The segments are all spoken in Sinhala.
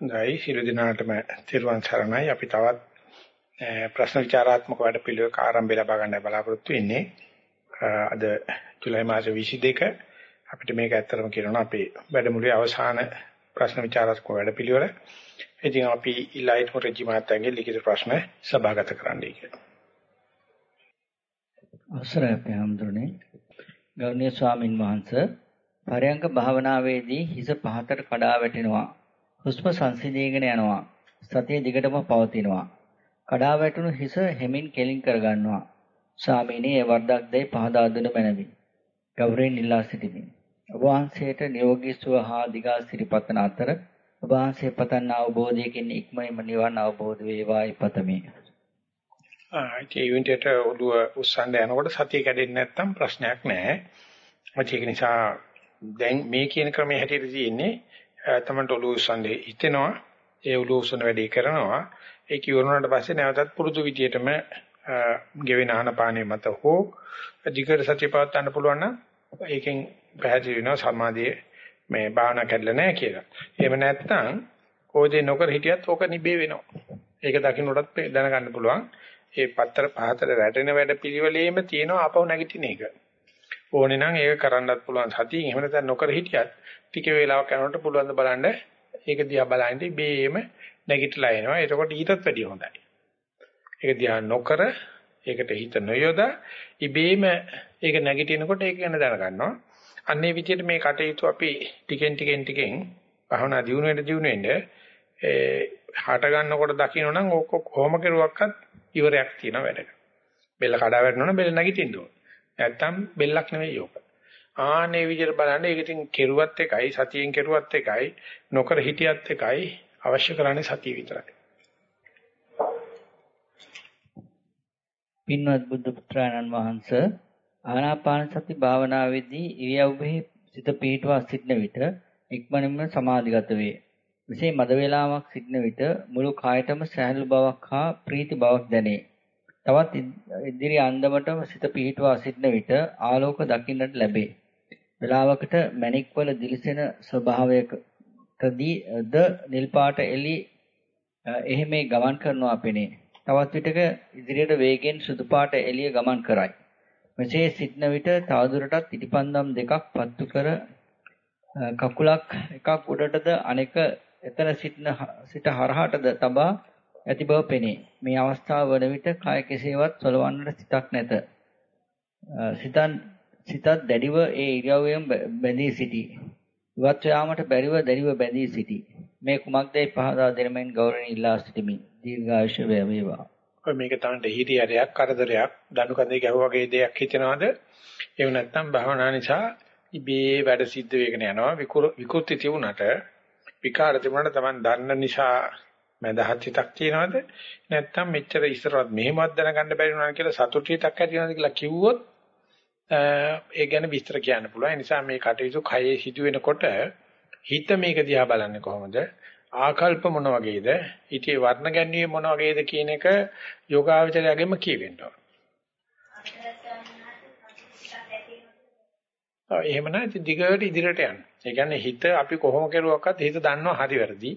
හොඳයි සියලු දෙනාටම තිරුවන් සරණයි. අපි තවත් ප්‍රශ්න විචාරාත්මක වැඩපිළිවෙලක ආරම්භය ලබා ගන්න බලාපොරොත්තු වෙන්නේ. අද ජූලයි මාසේ 22 අපිට මේක ඇත්තටම කියනවා අපේ වැඩමුළුවේ අවසාන ප්‍රශ්න විචාරාත්මක වැඩපිළිවෙල. ඉතින් අපි ඉලයිට් මොරජි මහත්තයාගේ ලිඛිත ප්‍රශ්න සභාගත කරන්නයි කියලා. අවසරයි අපේ හැමදෙරනේ. ගෞරවනීය ස්වාමින් වහන්සේ පරයන්ක භාවනාවේදී හිස පහතට කඩා වැටෙනවා. හුස්ම සංසිඳීගෙන යනවා. සතිය දිගටම පවතිනවා. කඩා වැටුණු හිස හැමින් කෙලින් කරගන්නවා. ස්වාමීනි ඒ වර්ධක් දෙයි පහදා දුන මැනවි. ගෞරවයෙන් ඉල්ලා සිටිමි. ඔබ වහන්සේට නිරෝගී සුව හා දිගා සිරිපතන අතර ඔබ වහන්සේ පතන අවබෝධයකින් ඉක්මනින්ම නිවන් අවබෝධ වේවායි පතමි. ආ ඒ යුනිටට ඔළුව උස්සන්න යනකොට සතිය කැඩෙන්නේ නැත්නම් ප්‍රශ්නයක් නැහැ. ඒක නිසා දැන් මේ කියන ක්‍රමයේ හැටියට තියෙන්නේ තමන්ට ඔළුව උස්සන්නේ හිතෙනවා ඒ ඔළුව උස්සන වැඩේ කරනවා ඒක ඉවරනට පස්සේ නැවතත් පුරුදු විදියටම ගෙවෙන ආනපානෙ මත හෝ අධිකර සතිය පවත්වන්න පුළුවන් නම් ඒකෙන් පැහැදිලි වෙනවා සමාධියේ මේ භාවනා කැඩලා නැහැ කියලා. එහෙම නැත්නම් ඕදේ නොකර හිටියත් ඕක නිබේ වෙනවා. ඒක දකින්නටත් දැනගන්න පුළුවන්. ඒ පතර පහතර වැටෙන වැඩ පිළිවෙලේම තියෙනවා අපව නැගිටින එක. ඕනේ නම් ඒක කරන්නත් පුළුවන් සතියෙන් එහෙම නැත්නම් නොකර හිටියත් ටික වේලාවක් යනකොට පුළුවන් ද බලන්න ඒක දිහා බලන්න ඉබේම නැගිටලා එනවා. එතකොට ඊටත් වැඩිය හොඳයි. ඒක දිහා නොකර ඒකට හිත නොයොදා ඉබේම ඒක නැගිටිනකොට ඒක ගැන දැනගන්නවා. අන්නේ විදිහට මේ කටයුතු අපි ටිකෙන් ටිකෙන් ටිකෙන් භවනා දියුණු වෙන්න දියුණු වෙන්න ඒ හට ගන්නකොට දකින්න නම් ඕක කොහොම කරුවක්වත් ඉවරයක් තියෙන වැඩක. බෙල්ල කඩා වැටෙනවනම් බෙල්ල නැගිටින්න ඕන. නැත්තම් බෙල්ලක් නෙවෙයි ඕක. ආනේ විදිහට බලන්න ඒක ඉතින් කෙරුවත් එකයි සතියෙන් කෙරුවත් එකයි නොකර හිටියත් එකයි අවශ්‍ය කරන්නේ සතිය විතරයි. පින්වත් බුදු පුත්‍රයන්න් වහන්සේ ආනාපාන සති භාවනාවේදී ඉරියව්වෙහි සිත පිහිටුවා සිටන විට ඉක්මනින්ම සමාධිගත වේ. මෙසේ මද වේලාවක් සිටන විට මුළු කායතම සහැල්ලු බවක් හා ප්‍රීති බවක් දැනේ. තවත් ඉදිරි අන්දමටම සිත පිහිටුවා සිටන විට ආලෝක දකින්නට ලැබේ. වේලාවකට මණික් වල දිලිසෙන ස්වභාවයකදී ද නිල් පාට එළි එහෙමේ ගමන් කරනවා පෙනේ. තවත් විටක ඉදිරියට වේගෙන් සුදු පාට එළිය ගමන් කරයි. මෙසේ සිටන විට තවදුරටත් ඉටිපන්දම් දෙකක් පත්තු කර කකුලක් එකක් උඩටද අනෙක එතන සිටන සිට හරහටද තබා ඇති බව පෙනේ. මේ අවස්ථාව වන විට කය කෙසේවත් සොලවන්නට සිතක් නැත. සිතන් සිතත් දැඩිව ඒ ඉරියව්වෙන් බැඳී සිටී. ඉවත් යාමට බැරිව දැඩිව බැඳී සිටී. මේ කුමක්දයි පහදා දෙනමින් ගෞරවණීය ඉල්ලා සිටිමි. දීර්ඝායුෂ වේවා. ඔය මේක තමයි හිරියරයක් කරදරයක් දණු කඳේ ගැහුවා වගේ දෙයක් හිතනවාද? එහෙම නැත්නම් භවනා නිසා ඉබේ වැඩ සිද්ධ වෙගෙන යනවා. විකෘති තිබුණට විකාර තිබුණට Taman දන්න නිසා මඳහත් හිතක් තියනවාද? නැත්නම් මෙච්චර ඉස්සරවත් මෙහෙමවත් දැනගන්න බැරි වුණා කියලා සතුටු හිතක් ඇති වෙනවද කියලා කිව්වොත් ඒ ගැන විස්තර කියන්න පුළුවන්. ඒ නිසා මේ කටයුතු කයේ සිදු වෙනකොට හිත මේක දිහා බලන්නේ කොහොමද? ආකල්ප මොන වගේද? ඊටේ වර්ණ ගැන්වීම මොන වගේද කියන එක යෝගාවචරයගෙම කියවෙන්න ඕන. ඔව් එහෙම නැති දිගට ඉදිරියට යන්න. ඒ කියන්නේ හිත අපි කොහොම කරුවක්වත් හිත දන්නවා හරි වැරදි.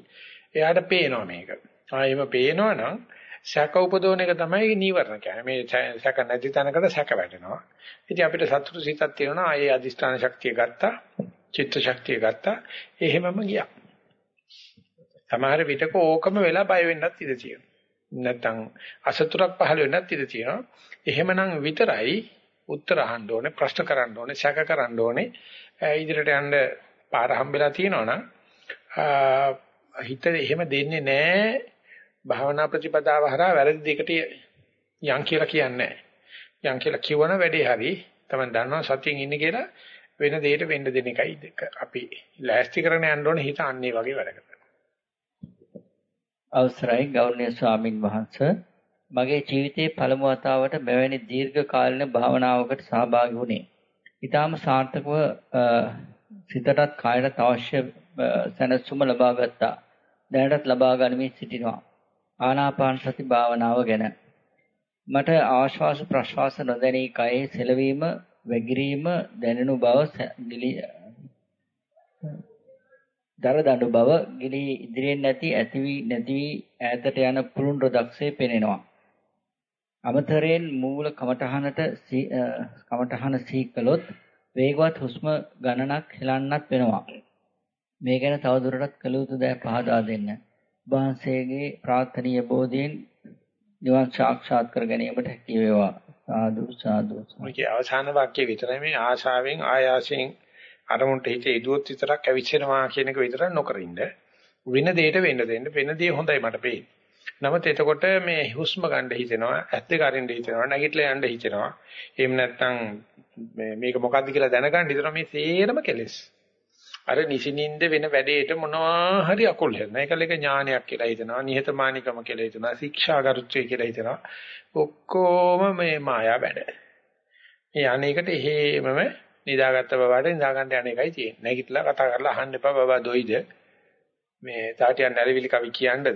එයාට පේනවා මේක. ආ එහෙම පේනවා නම් සැක උපදවන එක තමයි නීවරණ කියන්නේ. මේ සැක නැති තැනකට සැක වැටෙනවා. ඉතින් අපිට සතුටු සිතක් තියෙනවා. ආයේ අදිෂ්ඨාන ශක්තිය ගත්තා, චිත්ත ශක්තිය ගත්තා. එහෙමම ගියා. සමහර විටක ඕකම වෙලා බය වෙන්නත් ඉඩ තියෙනවා. නැත්තම් අසතුටක් පහළ වෙන්නත් ඉඩ තියෙනවා. එහෙමනම් විතරයි උත්තර අහන්න ඕනේ, ප්‍රශ්න කරන්න ඕනේ, සැක කරන්න ඕනේ. ඉදිරියට යන්න පාර හම්බෙලා තියෙනවනම් හිත එහෙම දෙන්නේ නැහැ. භාවනා ප්‍රතිපදාව හරහා වැරදි දෙකට යන් කියලා කියන්නේ යන් කියලා කියවන වැඩේ හරි තමයි දන්නවා සතියෙන් ඉන්නේ කියලා වෙන දෙයකට වෙන්න දෙන එකයි දෙක අපි ලෑස්ති කරගෙන යන්න ඕනේ හිත අන්නේ වගේ වැඩකට අවසරයි ගෞරවනීය ස්වාමින් වහන්සේ මගේ ජීවිතයේ පළමු වතාවට මෙවැනි දීර්ඝ කාලින භාවනාවකට සහභාගී වුණේ. ඊටාම සාර්ථකව සිතටත් කායටත් අවශ්‍ය සැනසුම ලබා ගත්තා. දැනටත් ලබා ගනිමින් සිටිනවා. ආනාපාන සති භාවනාව ගැන මට ආශ්වාස ප්‍රශ්වාස නොදැනී කයේ සෙලවීම වැగిරීම දැනෙනු බව දර දඬු බව ගිලී ඉදිරියෙන් නැති ඇති වී නැති වී ඈතට යන පුරුන් රොදක්සේ පෙනෙනවා. අමතරයෙන් මූල කමඨහනට කමඨහන සීකලොත් වේගවත් හුස්ම ගණනක් හෙලන්නත් වෙනවා. මේ ගැන තවදුරටත් කළ යුතු දෑ පහදා දෙන්න. වහන්සේගේ ප්‍රාර්ථනීය බෝධියෙන් නිවන් සාක්ෂාත් කර ගැනීමට හැකි වේවා. සාදු සාදු. මේකේ අවසාන වාක්‍යය විතරයි මේ ආශාවෙන් ආයාසයෙන් අරමුණට හිත ඉදුවොත් විතරක් ඇවිස්සෙනවා කියන එක විතර නොකර ඉන්න. වෙන දෙයකට වෙන්න දෙන්න. වෙන දේ හොඳයි මට පේන්නේ. නමුත් එතකොට මේ හුස්ම ගන්න හිතෙනවා, ඇස් දෙක අරින්න හිතෙනවා, නැගිටලා යන්න හිතෙනවා. එහෙම නැත්නම් මේක මොකද්ද කියලා දැනගන්න හිතනවා මේ සේරම කෙලෙස්. අර නිසිනින්ද වෙන වැඩේට මොනවා හරි අකුල් හෙලන. ඒකල එක ඥානයක් කියලා හිතනවා, නිහතමානීකම කියලා හිතනවා, ශික්ෂාගරුත්වය කියලා හිතනවා. ඔක්කොම මේ මායා වැඩ. මේ අනේකට හේමම නිදාගත්ත බබාට නිදා ගන්න යන එකයි තියෙන්නේ. නැගිටලා කතා කරලා අහන්න එපා බබා දොයිද? මේ තාටියන් නැරවිලි කවි කියන්නද?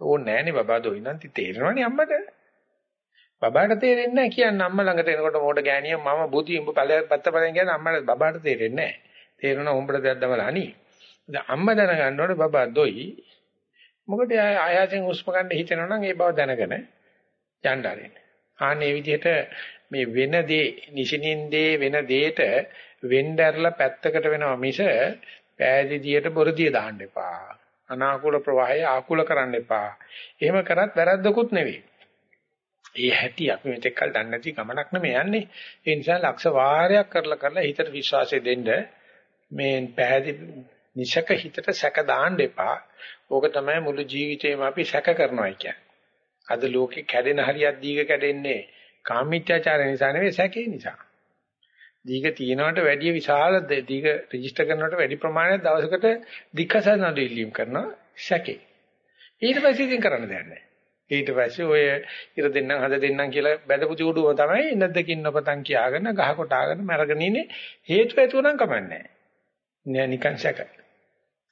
ඕනේ නෑනේ බබා දොයි නම් තේරෙනවනේ අම්මට. බබාට තේරෙන්නේ නැහැ කියන්නේ අම්මා ළඟට එනකොට මෝඩ ගෑණිය මම බුදි උඹ ඵලයක් පැත්ත ඵලෙන් කියන්නේ අම්මට බබාට තේරෙන්නේ නැහැ. තේරෙනවා උඹට දෙයක් දමලා අනි. දැන් අම්මා දැනගන්න ඕනේ බබා දොයි. මොකද ආයාසෙන් හුස්ම ගන්න හිතෙනවා නම් ඒ බව දැනගෙන යන්න ආරෙන්න. ආන්නේ විදිහට මේ වෙන දේ නිසිනින්දේ වෙන දෙයට වෙnderලා පැත්තකට වෙනවා මිස පෑදීදියට බොරදිය දාන්න එපා. අනාකූල ප්‍රවාහය ආකූල කරන්න එපා. එහෙම කරත් වැරද්දකුත් නෙවෙයි. ඒ හැටි අපි මෙතෙක් කල් දන්නේ නැති ගමනක් නෙමෙයි යන්නේ. ඒ නිසා ලක්ෂ වාරයක් කරලා කරලා හිතට විශ්වාසය දෙන්න මේ පැහැදි නිසක හිතට සැක දාන්න එපා. ඕක තමයි මුළු ජීවිතේම අපි සැක කරනවා කියන්නේ. අද ලෝකේ කැඩෙන හරියක් දීග කැඩෙන්නේ කාමීත්‍යාචාරය නිසා නෙවෙයි සැකේ නිසා. දීග තියනවට වැඩිය විශාල දීග රෙජිස්ටර් කරනවට වැඩි ප්‍රමාණයක් දවසකට දික්කසන නඩු ඉල්ලීම් කරනවා සැකේ. ඊට පස්සේ ඉතින් කරන්න දෙයක් නැහැ. ඊට පස්සේ ඔය ඉර දෙන්නම් හද දෙන්නම් කියලා බැදපු චූඩුව තමයි නැද්දකින් නොපතන් කියාගෙන ගහ කොටාගෙන මරගෙන ඉන්නේ හේතු ඇතුව නම් කමන්නේ නෑ නිකන් සැක.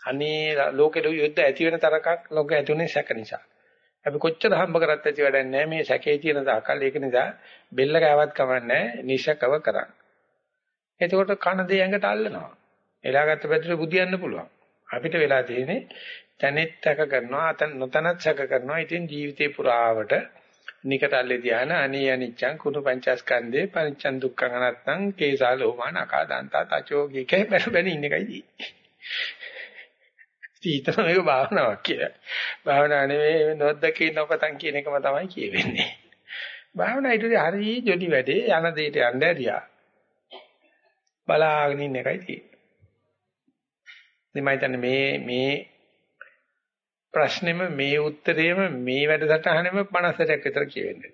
අනේ ලෝකෙට යුද්ධ ඇති වෙන තරකක් ලෝක ඇතුනේ සැක නිසා. අපි කොච්චර හම්බ කරත් ඇති වැඩක් නෑ. මේ සැකේ තියෙන දාකල් ඒක නිසා බෙල්ල කෑවත් කමන්නේ නිසකව කරන්න. එතකොට කන දේ ඇඟට අල්ලනවා එලාගත්ත පැත්තට බුදියන්න පුළුවන්. අපිට වෙලා තියෙන්නේ තැනෙත් සැක කරනවා අතන නොතනත් සැක කරනවා. ඉතින් ජීවිතේ පුරාවට නිකටල්ලේ ධාන අනී අනිච්ඡං කුණු පංචස්කන්ධේ පංචං දුක්ඛං අනත්තං කේසා ලෝමාන අකාදන්තා තචෝ ගිකේ බැල බැන ඉන්න එකයි තියෙන්නේ. මේක භාවනාවක් කියලා. භාවනාව නෙවෙයි නොදකේ නොපතන් කියන එකම තමයි කියවෙන්නේ. භාවනා ඊට හරි ජොලි වැඩේ යන දෙයට යන්න ඇරියා. බලාගෙන ඉන්න එකයි තියෙන්නේ. මේ මේ ප්‍රශ්නෙම මේ උත්තරේම මේ වැඩසටහනෙම 50ක් විතර කියවෙන්නේ.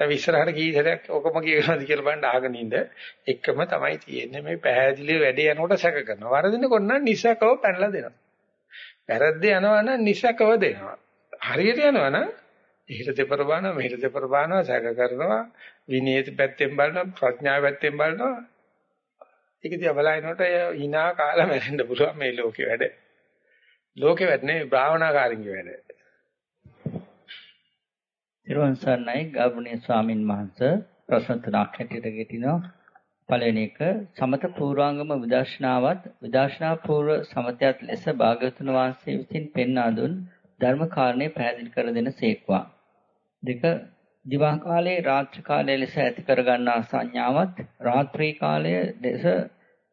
දැන් ඉස්සරහට කී සැරයක් ඔකම කියනවාද කියලා බලන්න අහගෙන ඉන්න එකම තමයි තියෙන්නේ මේ පැහැදිලිව වැඩේ යනකොට සැක කරනවා. වරදිනකොට නම් නිසකව පැනලා දෙනවා. වැරද්ද යනවා නම් නිසකව දෙනවා. හරියට යනවා නම් එහෙට දෙපර බානවා මෙහෙට දෙපර බානවා සැක කරනවා විනීත පැත්තෙන් බලනවා ප්‍රඥාව පැත්තෙන් බලනවා. ඒක දිහා බලනකොට hina කාලා මැරෙන්න පුළුවන් මේ ලෝකේ වැඩ. ලෝකේ වැඩ නෙවෙයි භාවනාකාරින්ගේ වැඩ. තිරුවන් සරණයි ගෞරවනීය ස්වාමින් වහන්සේ ප්‍රශ්න තුනක් හැටියට ගෙටිනවා. පළවෙනි එක සමත පූර්වාංගම විදර්ශනාවත් විදර්ශනා පූර්ව සමතයත් ලෙස භාගතුන් වහන්සේ විසින් පෙන්වා දුන් ධර්ම කාරණේ පැහැදිලි කර දෙන සේක්වා. දෙක දිවා කාලයේ රාත්‍රී කාලයේ ලෙස ඇති කරගන්නා සංඥාවත් රාත්‍රී කාලයේ ලෙස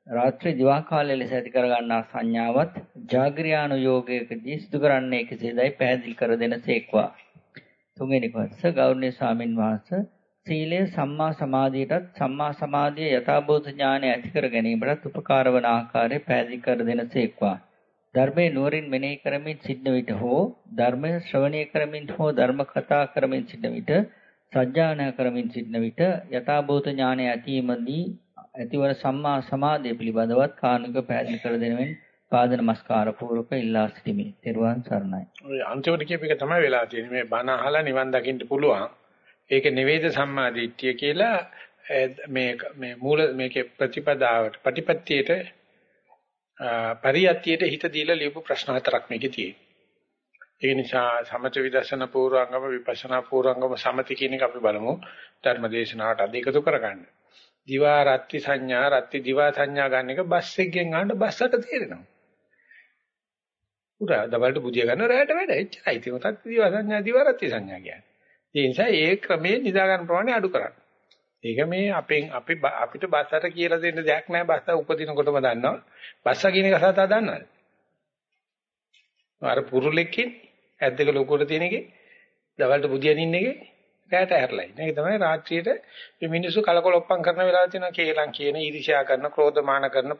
රාත්‍රී දිවා කාලයේ ලෙස ඇති කරගන්නා සංඥාවත් ජාග්‍රියානුയോഗයකදී සිදු කරන්නේ කෙසේදයි පැහැදිලි කර දෙනසේක්වා. තුන්වෙනි කොටස ගෞරවනීය ස්වාමින් වහන්සේ සීලය සම්මා සමාධියටත් සම්මා සමාධිය යථාභූත ඥානය ඇති කර ගැනීමටත් උපකාර වන ආකාරය පැහැදිලි කර දෙනසේක්වා. ධර්මයේ නුවරින් මෙනෙහි කරමින් සිටන විට හෝ ධර්මය ශ්‍රවණය කරමින් හෝ ධර්ම කතා කරමින් සිටන විට සජ්ජායනා කරමින් සිටන විට යථාභූත ඥානය ඇතිවීමදී ඇතිවන සම්මා සමාධිය පිළිබඳවත් කාණික පැහැදිලි කර දෙනෙමින් පාද නමස්කාර පූර්වක ඉල්ලා සිටිමි. ත්වන් සරණයි. ඔය අන්තිමට කියප එක තමයි වෙලා තියෙන්නේ. මේ බණ අහලා නිවන් දකින්න පුළුවන්. ඒක නෙවෙයිද සම්මා දිට්ඨිය කියලා මේ මේ මූල මේකේ ප්‍රතිපදාවට ප්‍රතිපත්තියට පරියත්තියට හිත දීලා ලියපු ප්‍රශ්න හතරක් මේකේ තියෙනවා. ඒ නිසා සමථ විදර්ශනා පූර්වාංගම විපස්සනා පූර්වාංගම සමති කියන එක අපි බලමු ධර්මදේශනාවට අධ එකතු කරගන්න. දිවා රත්ති සංඥා රත්ති දිවා සංඥා ගන්න එක බස් එකෙන් ගන්න බස්සට තේරෙනවා. උරා දවල්ට බුදිය ගන්න රැයට වැඩ එච්චරයි. ඒක උතත් දිව සංඥා දිවරත්ති සංඥා කියන්නේ. ඒ නිසා ඒ ක්‍රමයේ නිදා ගන්න ප්‍රමාණය අඩු කරන්න. ඒක මේ අපෙන් අපි අපිට බස්සට කියලා දෙන්න දෙයක් නැහැ. බස්ස උපදිනකොටම දන්නවා. බස්ස කියන එක සතා දන්නවද? අර පුරුලෙක්කින් ඇද්දක ලොකුවට තියෙන එකේ දවල්ට බුදියන් ඉන්න එකේ රැට ඇරලා ඉන්න. ඒක තමයි රාත්‍රියේට මේ මිනිස්සු කලකොලොප්පම් කරන වෙලාව තියෙනවා කේලම් කියන ඊර්ෂ්‍යා කරන ක්‍රෝධමාන කරන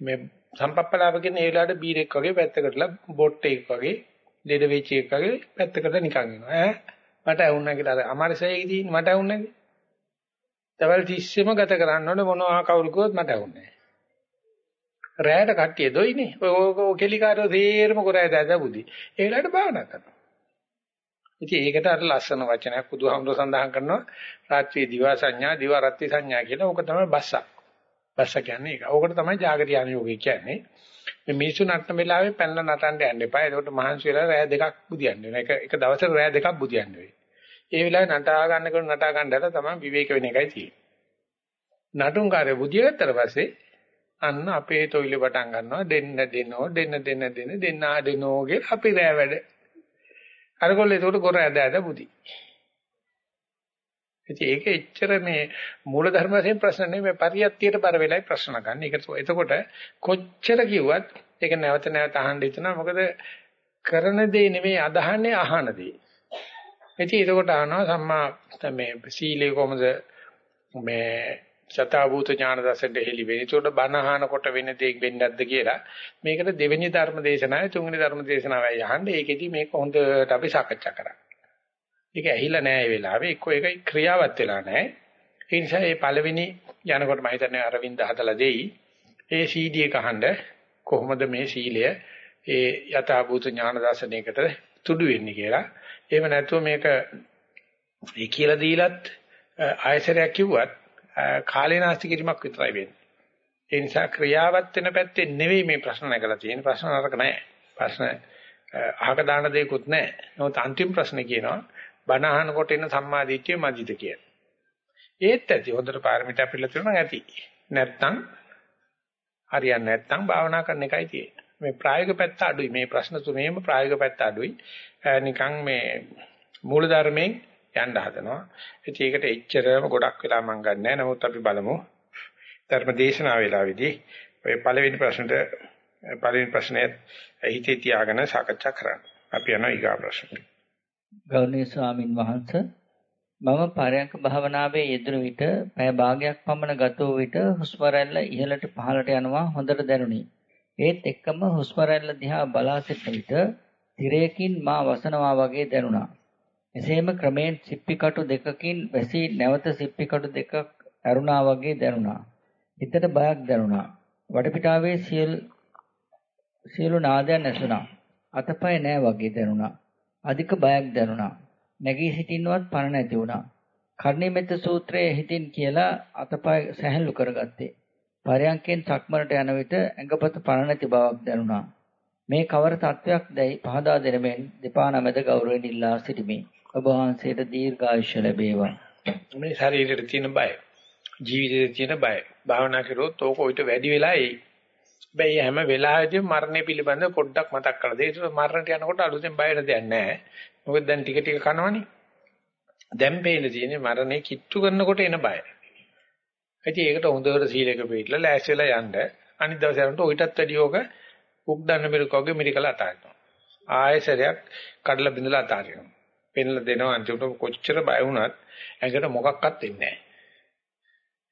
මේ සම්පප්පලාප කියන ඒ වෙලාවට බීරෙක් වගේ පැත්තකටලා බොට්ටෙක් වගේ දෙඩ වෙච්ච එකක් වගේ පැත්තකට නිකන් ඉනවා. ඈ මට ඇහුණා කියලා අර අමාරසයේ තියෙන මට ඇහුන්නේ නැද්ද? දවල් 30ෙම ගත කරන්න ඕනේ මොනවා කවුරු කිව්වොත් මට ඇහුන්නේ නැහැ. රැයට කට්ටිය දොයිනේ. ඔය කෙලිකාරෝ තේරම කරා දැද බුදි. ඒ වෙලාවට භාවනා කරනවා. ඉතින් ඒකට අර ලස්සන වචනයක් බුදුහාමුදුර සඳහන් කරනවා රාත්‍රී දිවා සංඥා දිවා රත්ති සංඥා කියලා. ඕක තමයි බස්සක්. බස්ස කියන්නේ ඒක. ඕකට තමයි జాగරියාන යෝගය කියන්නේ. මේ මිනිසු නටන වෙලාවේ පැනලා නටන්න යන්න එපා. එතකොට මහන්සි වෙලා රෑ දෙකක් බුදියන්න වෙනවා. එක එක දවසට රෑ දෙකක් බුදියන්න වෙයි. ඒ වෙලාවේ නටා ගන්නකොට නටා ගන්නට තමයි විවේක වෙන එකයි තියෙන්නේ. නටුංකාරය බුදියගත්තට පස්සේ අන්න අපේ තොইল පටන් ගන්නවා දෙන්න දෙනෝ දෙන්න දෙන්න දෙන දෙන්නා දෙනෝගේ අපි රෑ වැඩ අරගොල්ලෝ ඒකට ගොර ඇද ඇද බුදි. ඉතින් ඒක එච්චර මේ මූල ධර්ම වශයෙන් ප්‍රශ්න නෙමෙයි පරියත්තියට බර වෙලයි ප්‍රශ්න ගන්න. ඒක එතකොට කොච්චර කිව්වත් ඒක නැවත නැවත අහන්න හිතනවා. මොකද කරන දේ නෙමෙයි අදහන්නේ අහන දේ. ඉතින් එතකොට අහනවා සම්මා මේ සීලේ කොහොමද මේ සතාවූත ඥාන දසෙන්ට හෙලි වෙන්නේ. ඒකට බණ අහනකොට වෙන දෙයක් වෙන්නේ නැද්ද කියලා. මේකට දෙවෙනි ධර්ම දේශනාවයි තුන්වෙනි ධර්ම දේශනාවයි අහන්නේ. ඒකෙදි මේක හොඳට අපි සාකච්ඡා කරා. ඒක ඇහිලා නැහැ ඒ වෙලාවේ. එක්ක ඒක ක්‍රියාවත් වෙලා නැහැ. ඒ නිසා මේ පළවෙනි යනකොට මම හිතන්නේ අරවින්ද හදලා දෙයි. ඒ CD එක අහන්න කොහොමද මේ සීලය ඒ යථාභූත ඥාන දර්ශනයකට තුඩු වෙන්නේ කියලා. එහෙම නැතුව මේක ඒ කියලා දීලත් ආයසරයක් කිව්වත් කාලේ නාස්ති කිරීමක් විතරයි වෙන්නේ. ඒ නිසා ක්‍රියාවත් වෙන පැත්තේ නෙවෙයි මේ ප්‍රශ්න නැගලා තියෙන්නේ. ප්‍රශ්න නරක නෑ. ප්‍රශ්න අහක දාන දෙයක්වත් නෑ. නමුත් අන්තිම ප්‍රශ්නේ කියනවා බණ අහනකොට එන සම්මාදිට්ඨිය මදිද කියලා. ඒත් ඇති හොඳට පාරමිතා පිළිලා තියෙනවා ඇති. නැත්තම් හරියන්නේ නැත්තම් භාවනා කරන එකයි තියෙන්නේ. මේ ප්‍රායෝගික පැත්ත අඩුයි. මේ ප්‍රශ්න තුනේම ප්‍රායෝගික පැත්ත අඩුයි. නිකන් මේ මූලධර්මයෙන් යන්න හදනවා. ඉතින් ඒකට එච්චරම ගොඩක් වෙලා මම ගන්නෑ. නමුත් අපි බලමු. ධර්ම දේශනා වේලාවේදී ඔය පළවෙනි ප්‍රශ්නට පළවෙනි ප්‍රශ්නේ හිතේ තියාගෙන සාකච්ඡා කරන්න. අපි යනවා ඊගා ප්‍රශ්නට. ගෞරවනීය ස්වාමින් වහන්සේ මම පරයන්ක භාවනාවේ යෙදුණු විට පැය භාගයක් පමණ ගත වූ විට හුස්ම රැල්ල ඉහළට පහළට යනවා හොඳට දැනුනි. ඒත් එක්කම හුස්ම රැල්ල දිහා බලා සිටන විට තිරයකින් මා වසනවා වගේ දැනුණා. එසේම ක්‍රමයෙන් සිප්පිකටු දෙකකින් වැසී නැවත සිප්පිකටු දෙකක් ඇරුණා වගේ දැනුණා. හිතට බයක් දැනුණා. වටපිටාවේ සියලු සියලු නාදයන් ඇසුණා. අතපය නෑ වගේ දැනුණා. අධික බයක් දැනුණා. නැගී සිටින්නවත් පණ නැති වුණා. කර්ණිමෙත් සූත්‍රයේ හිතින් කියලා අතපය සැහැල්ලු කරගත්තේ. පරයන්කෙන් සක්මනට යන විට ඇඟපත පණ නැති බවක් දැනුණා. මේ කවර තත්වයක් දැයි පහදා දෙනමෙන් දෙපා නමෙද ගෞරවයෙන් ඉල්ලා සිටිමි. ඔබ වහන්සේට දීර්ඝායුෂ ලැබේවා. මේ ශරීරෙට තියෙන බය, ජීවිතේ තියෙන බය. භාවනා කරොත් ඕක ඔයිට වැඩි වෙලා එයි. හැබැයි හැම වෙලාවෙදී මරණය පිළිබඳ පොඩ්ඩක් මතක් කරලා දෙන්න. ඒක මරණයට යනකොට අලුතෙන් බයට දෙයක් නැහැ. මොකද දැන් ටික ටික කනවනේ. දැන් පේන තියෙන්නේ මරණය කිට්ටු කරනකොට එන බය. ඉතින් ඒකට හොඳට සීලයක පිළිලා ලෑස්ති වෙලා යන්න. අනිත් දවසේ යනකොට ඔයිටත් වැඩි ඕක උක්දන්න බෙරකෝගේ මිරිකලා අතාරිනවා. ආයෙසරයක් කඩලා බිඳලා අතාරිනවා. පෙන්ලා දෙනවා අන්තිමට කොච්චර බය වුණත් ඇඟට මොකක්වත් වෙන්නේ නැහැ.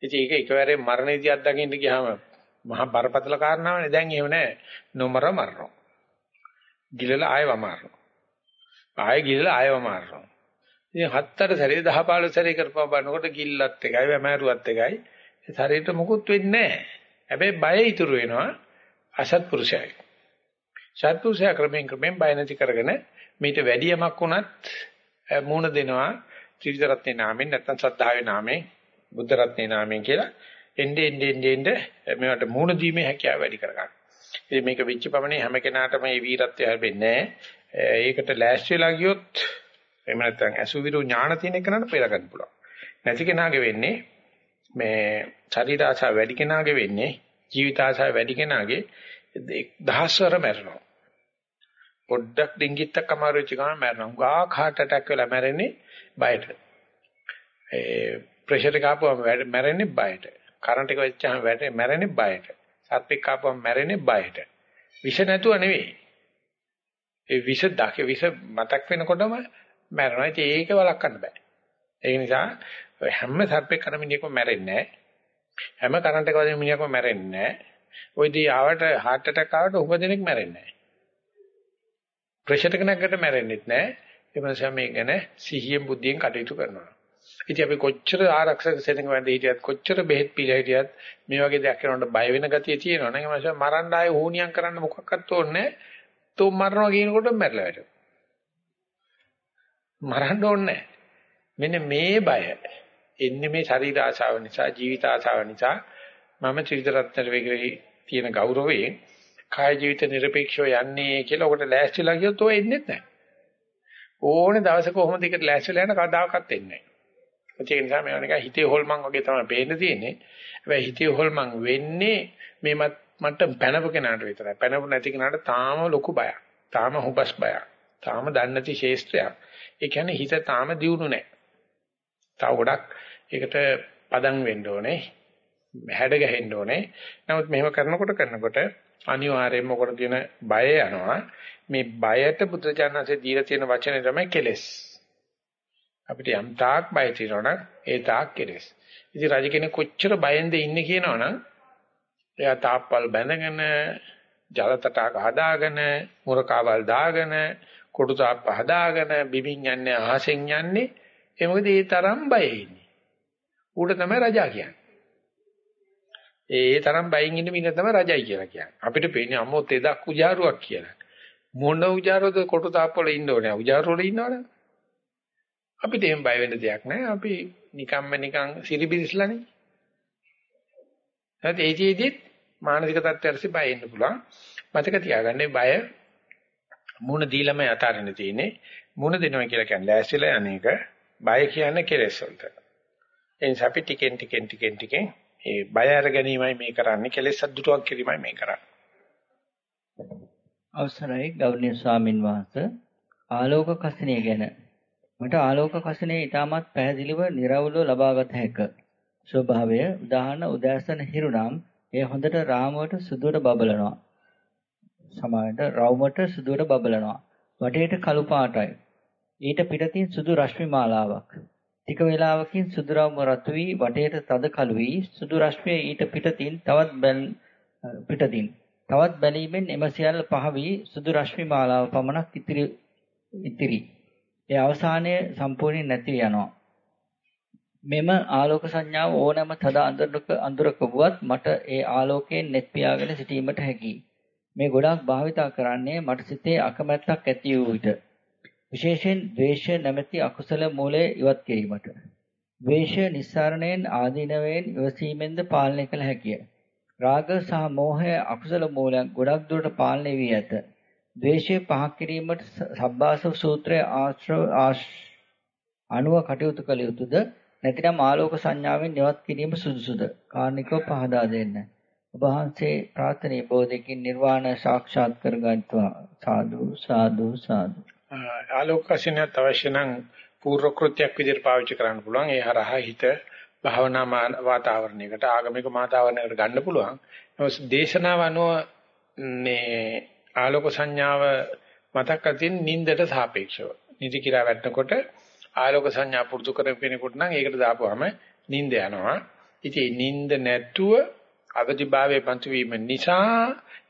ඉතින් ඒක එකවරේ මරණයේදී අත්දකින්න ගියාම මහා බරපතල කාරණාවනේ දැන් එහෙම නැහැ. නොමර මරනවා. ගිලලා ආයෙව මරනවා. ආයෙ ගිලලා ආයෙව මරනවා. ඉතින් හත්තර සැරේ 10 15 සැරේ කරපුවා බලනකොට ගිල්ලත් එකයි වැමෑරුවත් එකයි ශරීරෙට මොකුත් වෙන්නේ නැහැ. හැබැයි බය ඉතුරු වෙනවා අසත්පුරුෂයයි. සත්පුරුෂයා ක්‍රමෙන් ක්‍රමෙන් බය නැති කරගෙන මීට වැඩි යමක් වුණත් මූණ දෙනවා ත්‍රිවිධ රත්නේ නාමයෙන් නැත්නම් සද්ධාවේ නාමයෙන් බුද්ධ රත්නේ නාමයෙන් කියලා එnde ende ende ende මේවට මූණ දීමේ හැකියාව වැඩි කරගන්න. ඉතින් මේක වෙච්ච පමණේ හැම කෙනාටම මේ වීරත්වය ලැබෙන්නේ නැහැ. ඒකට ලෑස්ති වෙලා ගියොත් එහෙම නැත්නම් අසුවිරු ඥාන තියෙන කෙනාට පෙර ගන්න පුළුවන්. නැති කෙනාගේ වෙන්නේ මේ ශරීර ආශාව වැඩි කෙනාගේ වෙන්නේ ජීවිත ආශාව වැඩි කෙනාගේ දහස්වර මැරෙනවා. පොඩ්ඩක් ඩිංගිත්තක් අමාරු වෙච්ච ගමන් මැරෙනවා. ගා heart attack වෙලා මැරෙන්නේ බයට. ඒ ප්‍රෙෂර් එක ආපුවම මැරෙන්නේ බයට. කරන්ට් එක වෙච්චාම මැරෙන්නේ බයට. සර්පෙක් ආපුවම මැරෙන්නේ බයට. විෂ නැතුව නෙවෙයි. ඒ විෂ දක විෂ මතක් වෙනකොටම මැරෙනවා. ඉතින් ඒක වළක්වන්න බෑ. ඒ නිසා හැම සර්පෙක් කරන මිනිහෙක්ම මැරෙන්නේ නැහැ. හැම කරන්ට් එක වදින මිනිහක්ම මැරෙන්නේ නැහැ. ওই දී ආවට heart attack ආවට උඹ දෙනෙක් මැරෙන්නේ නැහැ. ප්‍රෙෂර් එක නැගකට මැරෙන්නෙත් නැහැ. ඒ නිසා මේ ගැන සිහියෙන් බුද්ධියෙන් කටයුතු කරනවා. ඉතින් අපි කොච්චර ආරක්ෂක සෙනඟ වැඳ හිටියත් කොච්චර බෙහෙත් පීලා හිටියත් මේ වගේ දෙයක් කරනකොට බය වෙන ගතිය තියෙනවා නේද? ඒ නිසා මරන්න ආයේ හුනියම් කරන්න මොකක්වත් ඕනේ නැහැ. තෝ මරනවා කියනකොට මැරලා වැටෙනවා. මරන්න ඕනේ මෙන්න මේ බය එන්නේ මේ ශරීර ආශාව නිසා ජීවිත ආශාව නිසා මම ත්‍රිවිධ රත්නට වෙගරි තියෙන ගෞරවයෙන් කාය ජීවිත নিরপেক্ষව යන්නේ කියලා ඔකට ලෑස්තිලා කියොත් ඔය එන්නේ නැහැ. ඕනේ දවසක කොහොමද එකට ලෑස්තිලා යන කඩාවකත් එන්නේ නැහැ. ඒ නිසා මේවා නිකන් හිතේ හොල්මන් වගේ තමයි පේන්න තියෙන්නේ. හැබැයි හිතේ හොල්මන් වෙන්නේ මේ මට පැනපු කෙනාට විතරයි. පැනපු නැති කෙනාට තාම ලොකු බයක්. තාම හුබස් බයක්. තාම දන්නේ නැති ශේෂ්ත්‍රයක්. ඒ කියන්නේ හිත තාම දියුණු නැහැ. තව ගොඩක් ඒකට පදම් වෙන්න ඕනේ. හැඩ ගැහෙන්න ඕනේ. නමුත් මෙහෙම කරනකොට කරනකොට අනිවාර්යයෙන්ම කොට තියෙන බය යනවා. මේ බයට බුදුචානන්සේ දීලා තියෙන වචනේ තමයි කෙලෙස්. අපිට යම් තාක් බය තියෙනවනම් ඒ තාක් කෙලෙස්. ඉතින් රජ කෙනෙක් කොච්චර බයෙන්ද ඉන්නේ කියනවනම් එයා තාප්පල් බැඳගෙන ජල තටාක හදාගෙන මුරකාවල් දාගෙන කොටු තාප්ප හදාගෙන බිමින් යන්නේ අහසෙන් යන්නේ ඒ මොකද ඒ තරම් බයෙ ඉන්නේ. ඌට තමයි රජා කියන්නේ. ඒ තරම් බයින් ඉන්න මිනිහ තමයි රජයි කියලා කියන්නේ. අපිට පේන්නේ අම්මෝ තෙදක් උජාරුවක් කියලා. මොන උජාරුවද කොටු තාප්පවල ඉන්න ඕනේ. උජාරුවල ඉන්නවනේ. අපිට එහෙම බය වෙන්න දෙයක් නැහැ. අපි නිකම්ම නිකන් සිරිබිරිස්ලානේ. නැත්නම් ඒකෙදිත් මානසික තත්ත්වයට බය එන්න පුළුවන්. මතක තියාගන්න බය මුණ දීලම යතරන්න තියෙන්නේ. මුණ දෙනවා කියලා කියන්නේ ලෑස්තිලා යන්නේක බය කියන්නේ කෙලෙස් වලට. එනිසා අපි ටිකෙන් ටිකෙන් ටිකෙන් ටිකෙන් ඒ බය අර ගැනීමයි මේ කරන්නේ කෙලෙස් අද්දුටුවක් කිරීමයි මේ කරන්නේ. අවසරයි ගෞරවනීය ස්වාමින් වහන්සේ ආලෝක කසිනිය ගැන මට ආලෝක කසිනිය ඊටමත් පැහැදිලිව निराවුලව ලබාගත හැක. ස්වභාවය උදාහරණ උදෑසන හිරුනම් එය හොඳට රාමුවට සුදුවට බබලනවා. සමානට රවුමට සුදුවට බබලනවා. වටේට කළු පාටයි. ඊට පිටතින් සුදු රශ්මි මාලාවක්. ටික වේලාවකින් සුදු රවුම රතු වී වටේට තද කළු වී සුදු රශ්මිය ඊට පිටතින් තවත් බැල් පිටතින් තවත් බැලීමෙන් එම සියල්ල පහ වී සුදු රශ්මි මාලාව පමණක් ඉතිරි ඉතිරි. ඒ අවසානයේ සම්පූර්ණයෙන් නැති යනවා. මෙම ආලෝක සංඥාව ඕනෑම තද අඳුරක අඳුරක වුවත් මට ඒ ආලෝකයෙන් net පියාගෙන සිටීමට හැකියි. මේ ගොඩාක් භාවිතා කරන්නේ මට සිතේ අකමැත්තක් ඇති වූ විට. විශේෂයෙන් ද්වේෂ නැමැති අකුසල මූලය ඉවත් කිරීමට. ද්වේෂ නිස්සාරණයෙන් ආදීනවයෙන් ඉවසීමෙන්ද පාලනය කළ හැකිය. රාග සහ මෝහය අකුසල මූලයන් ගොඩක් දුරට පාලනය වී ඇත. ද්වේෂය පහක් කිරීමට සබ්බාසව සූත්‍රයේ ආශ්‍රව අනුව කටයුතු කළ යුතුද නැතිනම් ආලෝක සංඥාවෙන් නිවත් කිරීම සුදුසුද කාර්නිකව පහදා දෙන්න. ඔබ වහන්සේ ප්‍රාර්ථනීය බෝධිකින් නිර්වාණ සාක්ෂාත් කරගන්නවා සාදු සාදු සාදු ආලෝකසිනියත් අවශ්‍ය නම් පූර්ව කෘත්‍යයක් විදිහට පාවිච්චි කරන්න පුළුවන්. ඒ හරහා හිත භාවනා වාතාවරණයකට ආගමික වාතාවරණයකට ගන්න පුළුවන්. දේශනාව අනුව මේ ආලෝක සංඥාව මතක් කරගන්න නින්දට සාපේක්ෂව. නිදි කිරා වැටෙනකොට ආලෝක සංඥා පුරුදු කරපෙනකොට නම් ඒකට දාපුවාම නින්ද යනවා. ඉතින් නින්ද නැතුව අවදිභාවයේ පන්තු වීම නිසා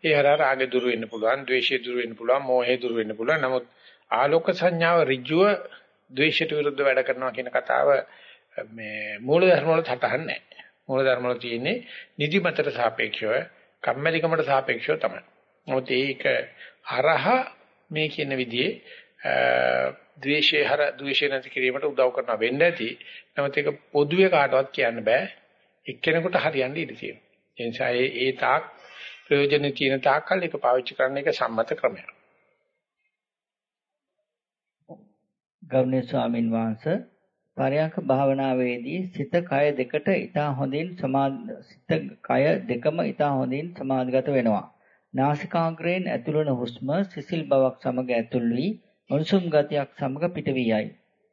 ඒ හරහා රාගය දුරු වෙන්න පුළුවන්, ද්වේෂය දුරු වෙන්න පුළුවන්, මෝහය දුරු වෙන්න පුළුවන්. නමුත් ආලෝක සංඥාව ඍජුව ද්වේෂයට විරුද්ධව වැඩ කරනවා කියන කතාව මේ මූල ධර්ම වල සටහන් නැහැ. මූල ධර්ම වල තියෙන්නේ නිදිමතට සාපේක්ෂව, කම්මැලිකමට සාපේක්ෂව තමයි. මොකද ඒක හරහා මේ කියන විදිහේ ද්වේෂය හර ද්වේෂය නැති කිරීමට උදව් කරනවා වෙන්න ඇති. නමුත් ඒක පොදුවේ කාටවත් කියන්න බෑ. එක්කෙනෙකුට හරියන්න ඉඩ තියෙනවා. ඒ නිසා ඒ තාක් ප්‍රයෝජන තියෙන තාක්කල් ඒක පාවිච්චි කරන එක සම්මත ක්‍රමයක්. ගෞරවනීය ස්වාමින් වහන්සේ පරයන්ක භාවනාවේදී සිත කය දෙකට ඊටා හොඳින් සිත කය දෙකම ඊටා හොඳින් සමාධිගත වෙනවා. නාසිකාග්‍රයෙන් ඇතුළවන හුස්ම සිසිල් බවක් සමග ඇතුල් වී උණුසුම් ගතියක් සමග පිට වී යයි.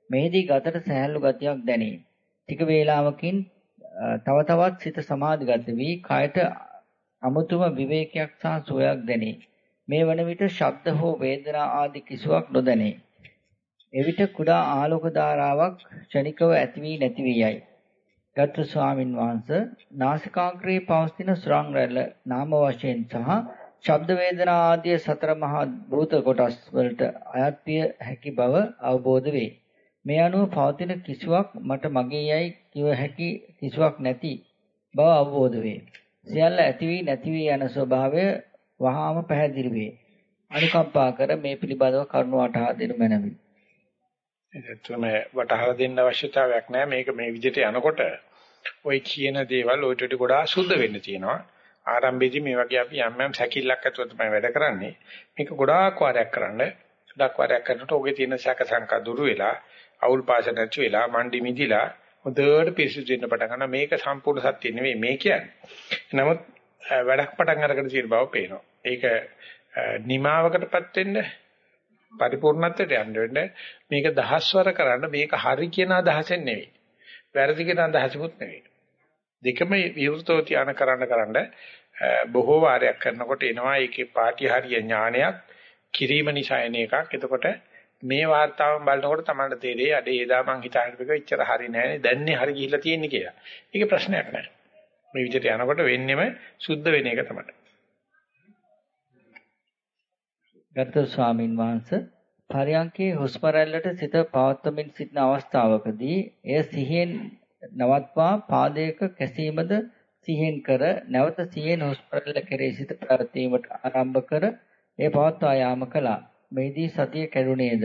මෙහිදී ගතට සහැල්ලු ගතියක් දැනේ. ටික වේලාවකින් තව තවත් සිත සමාධිගත වී කයට අමුතුම විවේකයක් සහ සුවයක් දැනේ. මේ වන විට ශබ්ද හෝ වේදනා ආදී කිසිවක් නොදැනේ. එවිට කුඩා ආලෝක ධාරාවක් ක්ෂණිකව ඇති වී නැති වී යයි. ගත්තු ස්වාමින් වහන්සේ නාසිකාග්‍රේ පවස්තින සුරං රැල්ල නාම වශයෙන් සහ ශබ්ද වේදනා ආදී සතර මහා භූත කොටස් වලට අයත් විය හැකි බව අවබෝධ වේ. මේ අනුව පවතින කිසිවක් මට මගේ යයි කිව හැකි කිසිවක් නැති බව අවබෝධ වේ. සියල්ල ඇති වී නැති වී යන ස්වභාවය වහාම පැහැදිලි වේ. අනුකම්පා කර මේ පිළිබඳව කරුණු වටහා දෙනු මැනවි. එතන වටහා දෙන්න අවශ්‍යතාවයක් නැහැ මේක මේ විදිහට යනකොට ওই කියන දේවල් ඔය ටික ගොඩාක් සුද්ධ වෙන්න තියෙනවා. ආරම්භයේදී මේ වගේ අපි යම් යම් සැකිල්ලක් ඇතුළත තමයි වැඩ කරන්නේ. මේක ගොඩාක් වාරයක් කරන්න. ගොඩාක් වාරයක් කරනකොට ඔගේ තියෙන සැක සංකා දුරු වෙලා අවුල් පාස නැති වෙලා මණ්ඩි මිදිලා හොඳට පිරිසිදු වෙන්න පටන් ගන්නවා. මේක සම්පූර්ණ සත්‍ය නෙවෙයි මේ කියන්නේ. නමුත් වැඩක් පටන් අරගෙන තියෙන බව පේනවා. ඒක නිමාවකටපත් වෙන්න පරිපූර්ණත්වයට යන්න වෙන්නේ මේක දහස්වර කරන්න මේක හරි කියන අදහසෙන් නෙවෙයි. වැරදි කියන අදහසෙමුත් නෙවෙයි. දෙකම විවෘතව ධානය කරන්න කරන්න බොහෝ වාරයක් කරනකොට එනවා ඒකේ පාටිහාරීය ඥානයක් කිරීම නිසා එන එකක්. එතකොට මේ වார்த்தාවන් බලනකොට තමයි තේරෙන්නේ අඩේ එදා මං හිතාගෙන ඉපෙක ඉච්චර හරි නෑනේ දැන්නේ හරි ගිහිල්ලා තියෙන්නේ කියලා. ඒක ප්‍රශ්නයක් නෑ. මේ විදිහට යනකොට වෙන්නෙම සුද්ධ වෙන එක තමයි. ගත ස්වාමින් වහන්සේ පරයන්කේ හුස්ම රැල්ලට සිත පවත්වමින් සිටින අවස්ථාවකදී එය සිහියෙන් නවත්වා පාදයක කැසීමද සිහියෙන් කර නැවත සිහියෙන් හුස්ම රැල්ල කෙරෙහි සිත පැවැත්වීමට ආරම්භ කර ඒ පවත්වා යාම කළා. මේදී සතිය කැඩුනේද?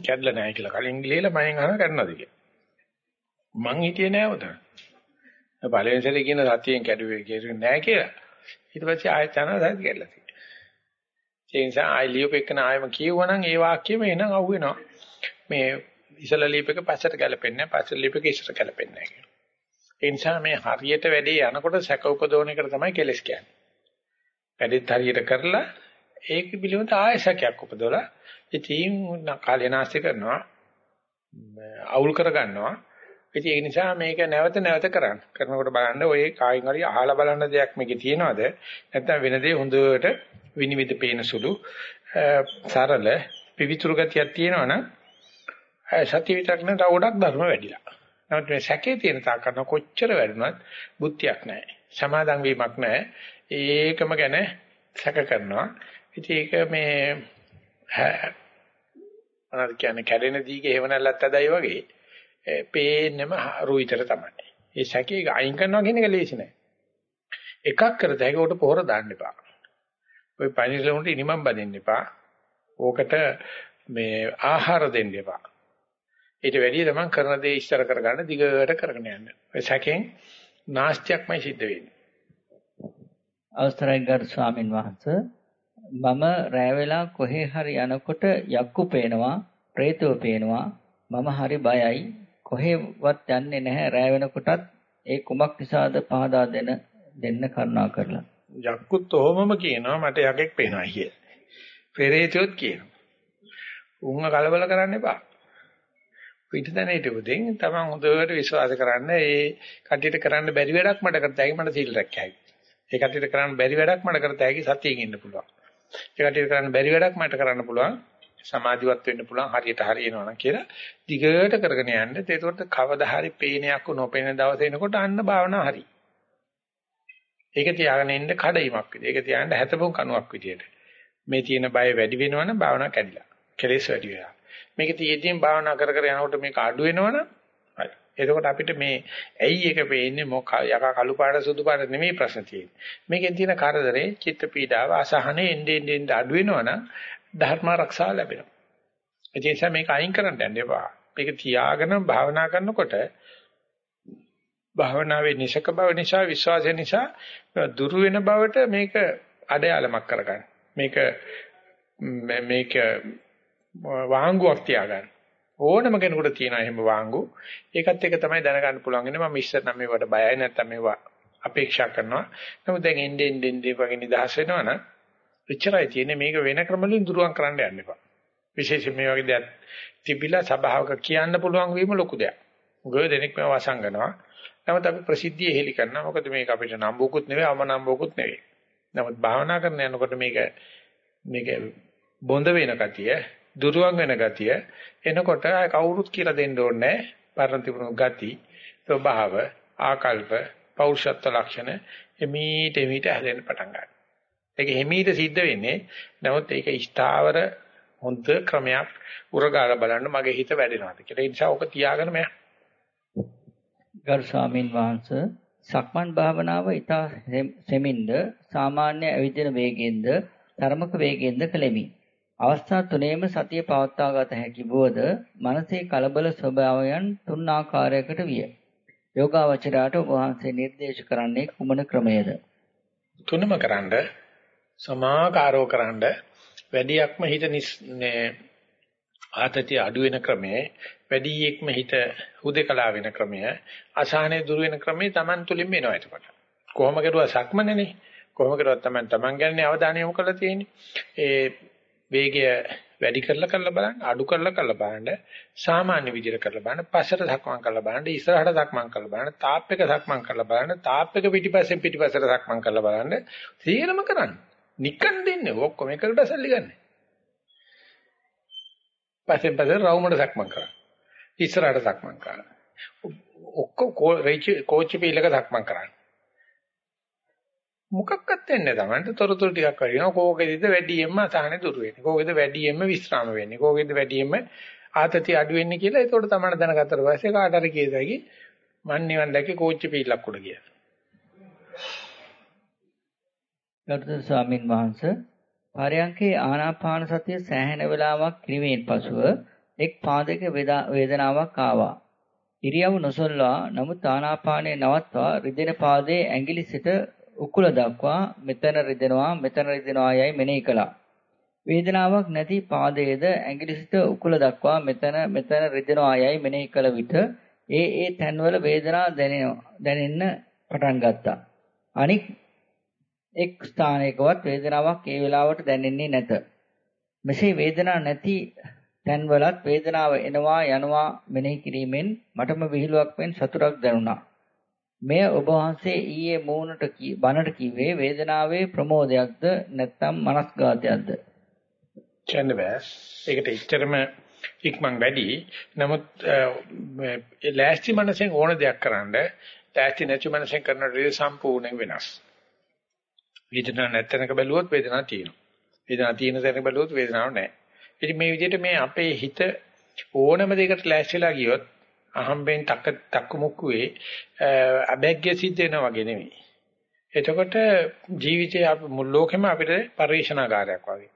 කැඩලා නැහැ කියලා කලින් ගිහලා මයෙන් අහන කරනවාද කියලා. මං හිතියේ නෑ උතන. පළවෙනි සැරේ කියන සතියෙන් කැඩුවේ කියන්නේ නෑ කියලා. ඊට පස්සේ ආයෙත් යනවා සතිය කැඩලා තියෙනවා. ඒ නිසා ආයි ලියුපෙකන ආයම කියවනම් ඒ වාක්‍යෙම එනං අහුවෙනවා. මේ ඉසල ලියුපෙක පස්සට ගැලපෙන්නේ නැහැ. පස්සට ලියුපෙක ඉස්සට ගැලපෙන්නේ නැහැ කියලා. ඒ නිසා මේ හරියට වැඩේ යනකොට සැක උපදවන එකට තමයි කෙලස් කියන්නේ. වැඩෙත් හරියට කරලා ඒක පිළිබඳ ආයසකයක් උපදවලා ඉතින් කාලේ නාස්ති කරනවා. අවුල් කරගන්නවා. ඉතින් ඒ නිසා මේක නැවත නැවත කරන්න. කරනකොට බලන්න ඔය කායින් හරි අහලා බලන්න දෙයක් මේකේ තියනවාද? නැත්නම් වෙන දේ හොඳට විනිවිද පේන සුළු සරල පිවිතුරු ගතියක් තියෙනවනම් සත්‍ය විතරක් නෙවෙයි තව ගොඩක් ධර්ම වැඩිලා. නමුත් මේ සැකේ තියෙන තාක් කරන කොච්චර වැඩුණත් බුද්ධියක් නැහැ. සමාදම් වීමක් නැහැ. ඒකම ගැන සැක කරනවා. ඉතින් ඒක මේ මොනවද කියන්නේ කැඩෙන දීගේ හේවණල්ලත් ඇදයි වගේ පේන්නෙම රුවිතර තමයි. ඒ සැකේ අයින් කරනවා කියන එක ලේසි නෑ. එකක් කරද ඒකට පොහොර දාන්න එපා. ඔය පණිවිඩවලට ඉනිමම් බඳින්න එපා. ඕකට මේ ආහාර දෙන්න එපා. ඊට වැඩිය තමන් කරන දේ ඉස්තර කරගන්න දිගට කරගෙන යන්න. ඔය සැකෙන් නාස්තියක්මයි සිද්ධ වෙන්නේ. අවස්ථරයි ගරු ස්වාමින් වහන්සේ මම රැ වෙලා කොහේ හරි යනකොට යක්කු පේනවා, പ്രേතව පේනවා. මම හරි බයයි. කොහෙවත් යන්නේ නැහැ රැ වෙනකොටත් ඒ කුමක් නිසාද පහදා දෙන දෙන්න කරුණා කරලා යක්කුත් ඔහොමම කියනවා මට යකෙක් පේනවා කියලා. පෙරේතයොත් කියනවා. උන්ව කලබල කරන්න එපා. පිටතන හිටපොදෙන් තමන් හොඳට විශ්වාස කරන්න ඒ කටියට කරන්න බැරි වැඩක් මට කරතයි මට සීල් රැක්කයි. ඒ කටියට කරන්න බැරි වැඩක් මට කරතයි සතියෙන් ඉන්න පුළුවන්. ඒ කටියට කරන්න බැරි වැඩක් මට කරන්න පුළුවන් සමාධිවත් වෙන්න පුළුවන් හරියට හරියනවනම් කියලා දිගට කරගෙන යන්න. ඒකට කවදා හරි පේනයක් නොපෙනෙන දවස එනකොට අන්න භාවනාව හරියි. ඒක තියාගෙන ඉන්න කඩයිමක් විදියට. ඒක තියාගෙන හැතපොන් කණුවක් විදියට. මේ තියෙන බය වැඩි වෙනවනම් භාවනාව කැඩිලා. කෙලෙස් වැඩි වෙනවා. මේක තියෙද්දිම භාවනා කර කර යනකොට මේක අඩු වෙනවනම් හරි. එතකොට අපිට මේ ඇයි එක පේන්නේ මොක යකා කළු පාට සුදු පාට නෙමෙයි ප්‍රශ්න තියෙන්නේ. මේකෙන් තියෙන කරදරේ චිත්ත පීඩාව අසහනේ එන්නේ එන්නේ අඩු වෙනවනම් ධර්ම ආරක්ෂාව ලැබෙනවා. ඒ නිසා මේක අයින් කරන්න යන්න එපා. මේක තියාගෙන භාවනා කරනකොට භාවනාවේ නිසක බව නිසා විශ්වාසය නිසා දුරු වෙන බවට මේක අඩයාලමක් කරගන්න. මේක මේක වාංගුවක් තියාගන්න. ඕනම කෙනෙකුට තියෙන එහෙම වාංගු. ඒකත් එක තමයි දැනගන්න පුළුවන් ඉන්නේ මම ඉස්සර නම් මේවට බයයි නැත්තම් මේවා අපේක්ෂා කරනවා. නමුත් දැන් එන්නේ එන්නේ වගේ නිදහස් වෙනවනම් එච්චරයි තියෙන්නේ මේක වෙන ක්‍රමවලින් දුරුවන් කරන්න යන්න එපා. විශේෂයෙන් මේ වගේ දෙයක් තිබිලා සබාවක කියන්න පුළුවන් වීම ලොකු දෙයක්. ගොය දෙනෙක් මේව වසංගනවා. නමුත් අපි ප්‍රසිද්ධිය හෙලි කරනවා. මොකද මේක අපිට නම්බුකුත් නෙවෙයි අම නම්බුකුත් නෙවෙයි. නමුත් භාවනා කරන යනකොට මේක මේක බොඳ වෙන ගතිය, දුරුවන් වෙන ගතිය එනකොට කවුරුත් කියලා දෙන්න ඕනේ නැහැ. පරණ තිබුණු ගති, ස්වභාව, ආකල්ප, පෞරුෂත්ව ලක්ෂණ එමීට එමීට හැදෙන්න පටන් ගන්නවා. ඒක හිමීට සිද්ධ වෙන්නේ. නමුත් ඒක ස්ථාවර හොඳ ක්‍රමයක් උරගාලා බලන්න මගේ හිත වැඩෙනවාද කියලා. ඒ නිසා ඔක තියාගෙන මම ගරු ස්වාමින් වහන්සේ සක්මන් භාවනාව ඊට සෙමින්ද සාමාන්‍ය ඇවිදින වේගයෙන්ද ධර්මක වේගයෙන්ද කළෙමි. අවස්ථා තුනේම සතිය පවත්වා ගත හැකි බවද මනසේ කලබල ස්වභාවයන් තුන් ආකාරයකට විය. යෝගාවචරයට ඔබ වහන්සේ නිර්දේශ කරන්නේ කුමන ක්‍රමයේද? තුනම කරන්ඩ සමාකාරෝ කරන්ඩ වැඩියක්ම හිත ආතතිය අඩු වෙන ක්‍රමය වැඩියෙක්ම හිත හුදේකලා වෙන ක්‍රමය අසහනේ දුර වෙන ක්‍රමය Taman තුලින් වෙනවා එතකොට. කොහොම කරුවා සක්මනනේ? කොහොම කරුවත් Taman Taman ගැන අවධානය යොමු කරලා තියෙන්නේ. ඒ වේගය වැඩි කරලා කරලා බලන්න අඩු කරලා කරලා බලන්න සාමාන්‍ය විදිහට කරලා බලන්න පස්සට සක්මන් කරලා බලන්න ඉස්සරහට සක්මන් කරලා බලන්න තාප් එක සක්මන් කරලා බලන්න තාප් එක පිටිපස්සෙන් පිටිපස්සට සක්මන් කරලා බලන්න සියරම කරන්න. නිකන් දෙන්නේ ඔක්කොම එකකට සල්ලි ගන්න. පස්සෙන් පස්සෙන් රවුමඩ සක්මන් කරා. ඉස්සරහට සක්මන් කරා. ඔක්කොම කෝච්චි පීලක සක්මන් කරා. මොකක්වත් වෙන්නේ නැහැ. තොරතුරු ටිකක් වරිනවා. කෝකෙදිද වැඩියෙන්ම අසහනේ දුර වෙන්නේ. කෝකෙද වැඩියෙන්ම විස්්‍රාම වෙන්නේ. කෝකෙද වැඩියෙන්ම ආතතිය අඩු වෙන්නේ කියලා ඒකට තමයි දැනගත්තට පස්සේ කාට හරි කියදයි මන් නිවන් දැකේ කෝච්චි පීලක් උඩ කියලා. ගරුතර ස්වාමින් වහන්සේ පරයන්කේ ආනාපාන සතිය සෑහෙන වේලාවක් කිරීමෙන් පසුව එක් පාදයක වේදනාවක් ආවා. ඉරියව් නොසොල්වා නමුත් ආනාපානය නවත්වා රිදෙන පාදයේ ඇඟිලි සිට උකුල දක්වා මෙතන රිදෙනවා මෙතන රිදෙනවා යයි මෙනෙහි කළා. වේදනාවක් නැති පාදයේද ඇඟිලි සිට උකුල දක්වා මෙතන මෙතන රිදෙනවා යයි මෙනෙහි කළ විට ඒ ඒ තැන්වල වේදනාව දැනෙන්න පටන් ගත්තා. අනික් එක් ස්ථානයකවත් වේදනාවක් ඒ වෙලාවට දැනෙන්නේ නැත. මෙසේ වේදනාවක් නැති තැන්වලත් වේදනාව එනවා යනවා මෙනෙහි කිරීමෙන් මටම විහිළුවක් වෙන් සතුටක් දැනුණා. මෙය ඔබ වහන්සේ ඊයේ මූණට බනට කිව්වේ වේදනාවේ ප්‍රමෝදයක්ද නැත්නම් මනස්ගාතයක්ද? කියන්න බෑ. ඒකට ඉච්චරම ඉක්මන් වැඩි. නමුත් ලෑස්ති මනසෙන් ඕන දෙයක් කරන්න ලෑස්ති නැති මනසෙන් කරන දේ සම්පූර්ණයෙන් වෙනස්. වේදනාවක් නැත්නම්ක බැලුවොත් වේදනාවක් තියෙනවා. වේදනාවක් තියෙන තැනක බැලුවොත් වේදනාවක් නැහැ. ඉතින් මේ විදිහට මේ අපේ හිත ඕනම දෙයකට ලෑස්තිලා ගියොත් අහම්බෙන් තක්ක තක්කු මුක්කුවේ අබැග්ගේ සිද්ධ වෙනා වගේ නෙමෙයි. එතකොට ජීවිතේ අප මුල් ලෝකෙම අපිට පරිශනාකාරයක් වගේ.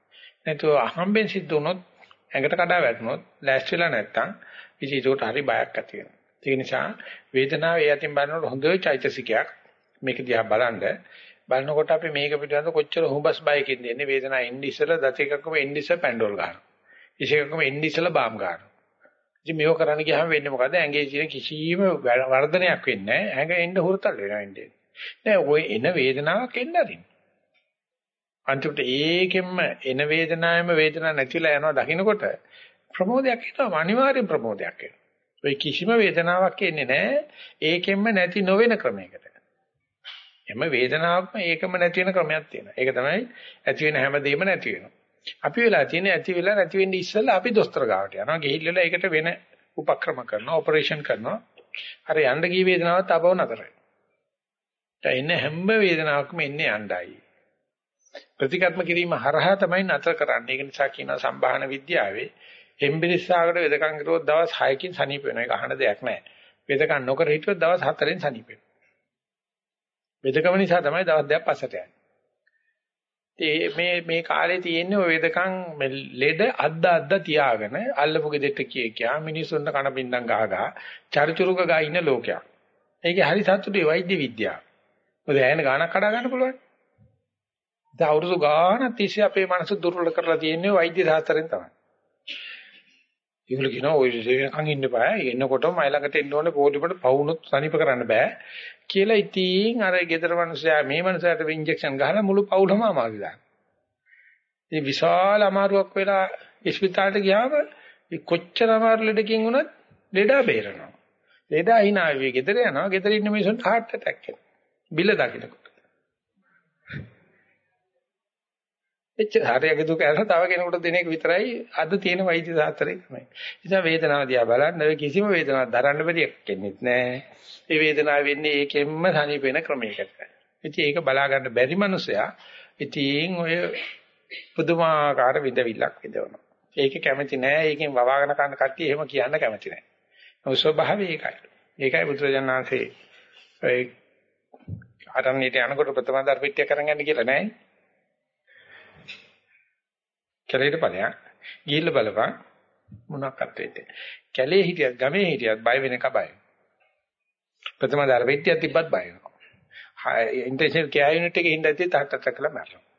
නැතුව අහම්බෙන් සිද්ධ වුණොත් ඇඟට කඩා වැටුණොත් ලෑස්තිලා නැත්තම් ඉතින් ඒකට හරි බයක් ඇති වෙනවා. ඒ නිසා වේදනාව ඒ අතින් බලනකොට හොඳ චෛතසිකයක් මේක දිහා බලන්න බලනකොට අපි මේක පිටවෙන්ද කොච්චර හොඹස් බයකින් දෙන්නේ වේදනාව එන්නේ ඉස්සලා දත එකකම එන්නේ ඉස්සලා පැන්ඩෝල් ගන්නවා. ඉෂේකකම එන්නේ ඉස්සලා බාම් ගන්නවා. ඉතින් මේක කරන්න ගියාම වෙන්නේ මොකද? ඇඟේ තියෙන කිසිම වර්ධනයක් වෙන්නේ නැහැ. ඇඟ එන්න හුරතල් වෙනවා එන්නේ. නෑ ඔය එන වේදනාවක් එන්න අරින්න. අන්තිමට ඒකෙන්ම එන වේදනාවෙම වේදනාවක් නැතිලා යනවා දකින්නකොට ප්‍රමෝදයක් එනවා අනිවාර්යෙන් ප්‍රමෝදයක් එනවා. ඔය කිසිම වේදනාවක් එන්නේ නැහැ. ඒකෙන්ම නැති නොවන ක්‍රමයකට. එම වේදනාවක්ම ඒකම නැති වෙන ක්‍රමයක් තියෙනවා. ඒක තමයි ඇති වෙන හැමදේම නැති වෙනවා. අපි වෙලා තියෙන ඇති වෙලා නැති වෙන්නේ ඉස්සෙල්ලා අපි දොස්තර ගාවට යනවා. ගිහිල්ලා ඒකට වෙන උපක්‍රම කරනවා, ඔපරේෂන් කරනවා. අර යන්න ගිය වේදනාවත් අපව නතර වෙනවා. එන්නේ හැම වේදනාවක්ම එන්නේ යණ්ඩයි. ප්‍රතිකර්ම කිරීම හරහා තමයි නතර කරන්නේ. ඒක නිසා කියනවා සම්භාහන විද්‍යාවේ එම්බිරිස්සාකට වෙදකම් කරුවොත් දවස් 6කින් සනීප වෙනවා. ඒක අහන දෙයක් නෑ. වෙදකම් නොකර හිටියොත් දවස් 4ෙන් සනීප වෙනවා. වෙදකම නිසා තමයි දවස් දෙකක් පස්සට යන්නේ. මේ මේ කාලේ තියෙන්නේ ඔය වෙදකම් ලෙඩ අද්ද අද්ද තියාගෙන අල්ලපු ගෙදෙට්ට කිය කියා මිනිසුන්ට කන බින්දම් ගහ ගහ චරිචුරුක ගා ඉන්න ලෝකයක්. ඒකේ හරි සතුටුයි වෛද්‍ය විද්‍යාව. මොකද ඇහෙන ගානක් කඩා ගන්න පුළුවන්. දැන් අවුරුදු ගානක් තිස්සේ අපේ මනස දුර්වල කරලා තියෙන්නේ වෛද්‍ය ශාස්ත්‍රයෙන් තමයි. ඒගොල්ලෝ කියනවා ඔය දෙවියන්කන් ඉන්න බෑ. එන්නකොටම මයි ළඟට එන්න ඕනේ පොඩිපොඩ පවුනොත් සනීප කරන්න බෑ. කියලා ඉතින් අර ගෙදර මිනිස්සයා මේ මිනිසයාට ඉන්ජෙක්ෂන් ගහලා මුළු පවුලම අමාරු දාන. මේ විශාල අමාරුවක් වෙලා ඉස්පිතාලට ගියාම කොච්චර අමාරු ලෙඩකින් වුණත් ලෙඩා බේරනවා. ලෙඩා hina වෙවි ගෙදර යනවා. ගෙදර ඉන්න මිනිස්සුන්ට heart attack එනවා. බිල දකින්නකොට. එච්චර හරියගේ දුක ඇරලා තව කෙනෙකුට දෙන එක විතරයි අද තියෙන වෛද්‍ය ශාස්ත්‍රයේ ක්‍රමය. නිසා වේදනාව දිහා බලන්න ඔය කිසිම වේදනාවක් දරන්න බැරි කෙනෙක් නෑ. ඒ වේදනාව වෙන්නේ ඒකෙන්ම සනීප වෙන ක්‍රමයකට. ඉතින් ඒක බලා ගන්න බැරි මනුස්සයා ඉතින් ඔය පුදුමාකාර විදවිල්ලක් විදවනවා. ඒක කැමති නෑ. ඒකෙන් වවාගෙන කන්න කට්ටිය එහෙම කියන්න කැමති නෑ. ඔය ස්වභාවය ඒකයි. ඒකයි බුදුරජාණන්සේ ඒ ආරණ්‍යයට යනකොට ප්‍රථම දර්පිටිය කරන් යන්න කියලා නෑනේ. කැලේට ඵලයක් ගිහිල්ලා බලපන් මොනක්වත් වෙන්නේ. කැලේ හිටියත් ගමේ හිටියත් බය වෙන එක බයයි. ප්‍රථම දාර වෙට්ටියක් තිබ්බත් බය වෙනවා. ඉන්ටෙන්සිව් කෙයාර් යුනිට් එකේ ඉඳලා තාත්තට කළා මැරෙනවා.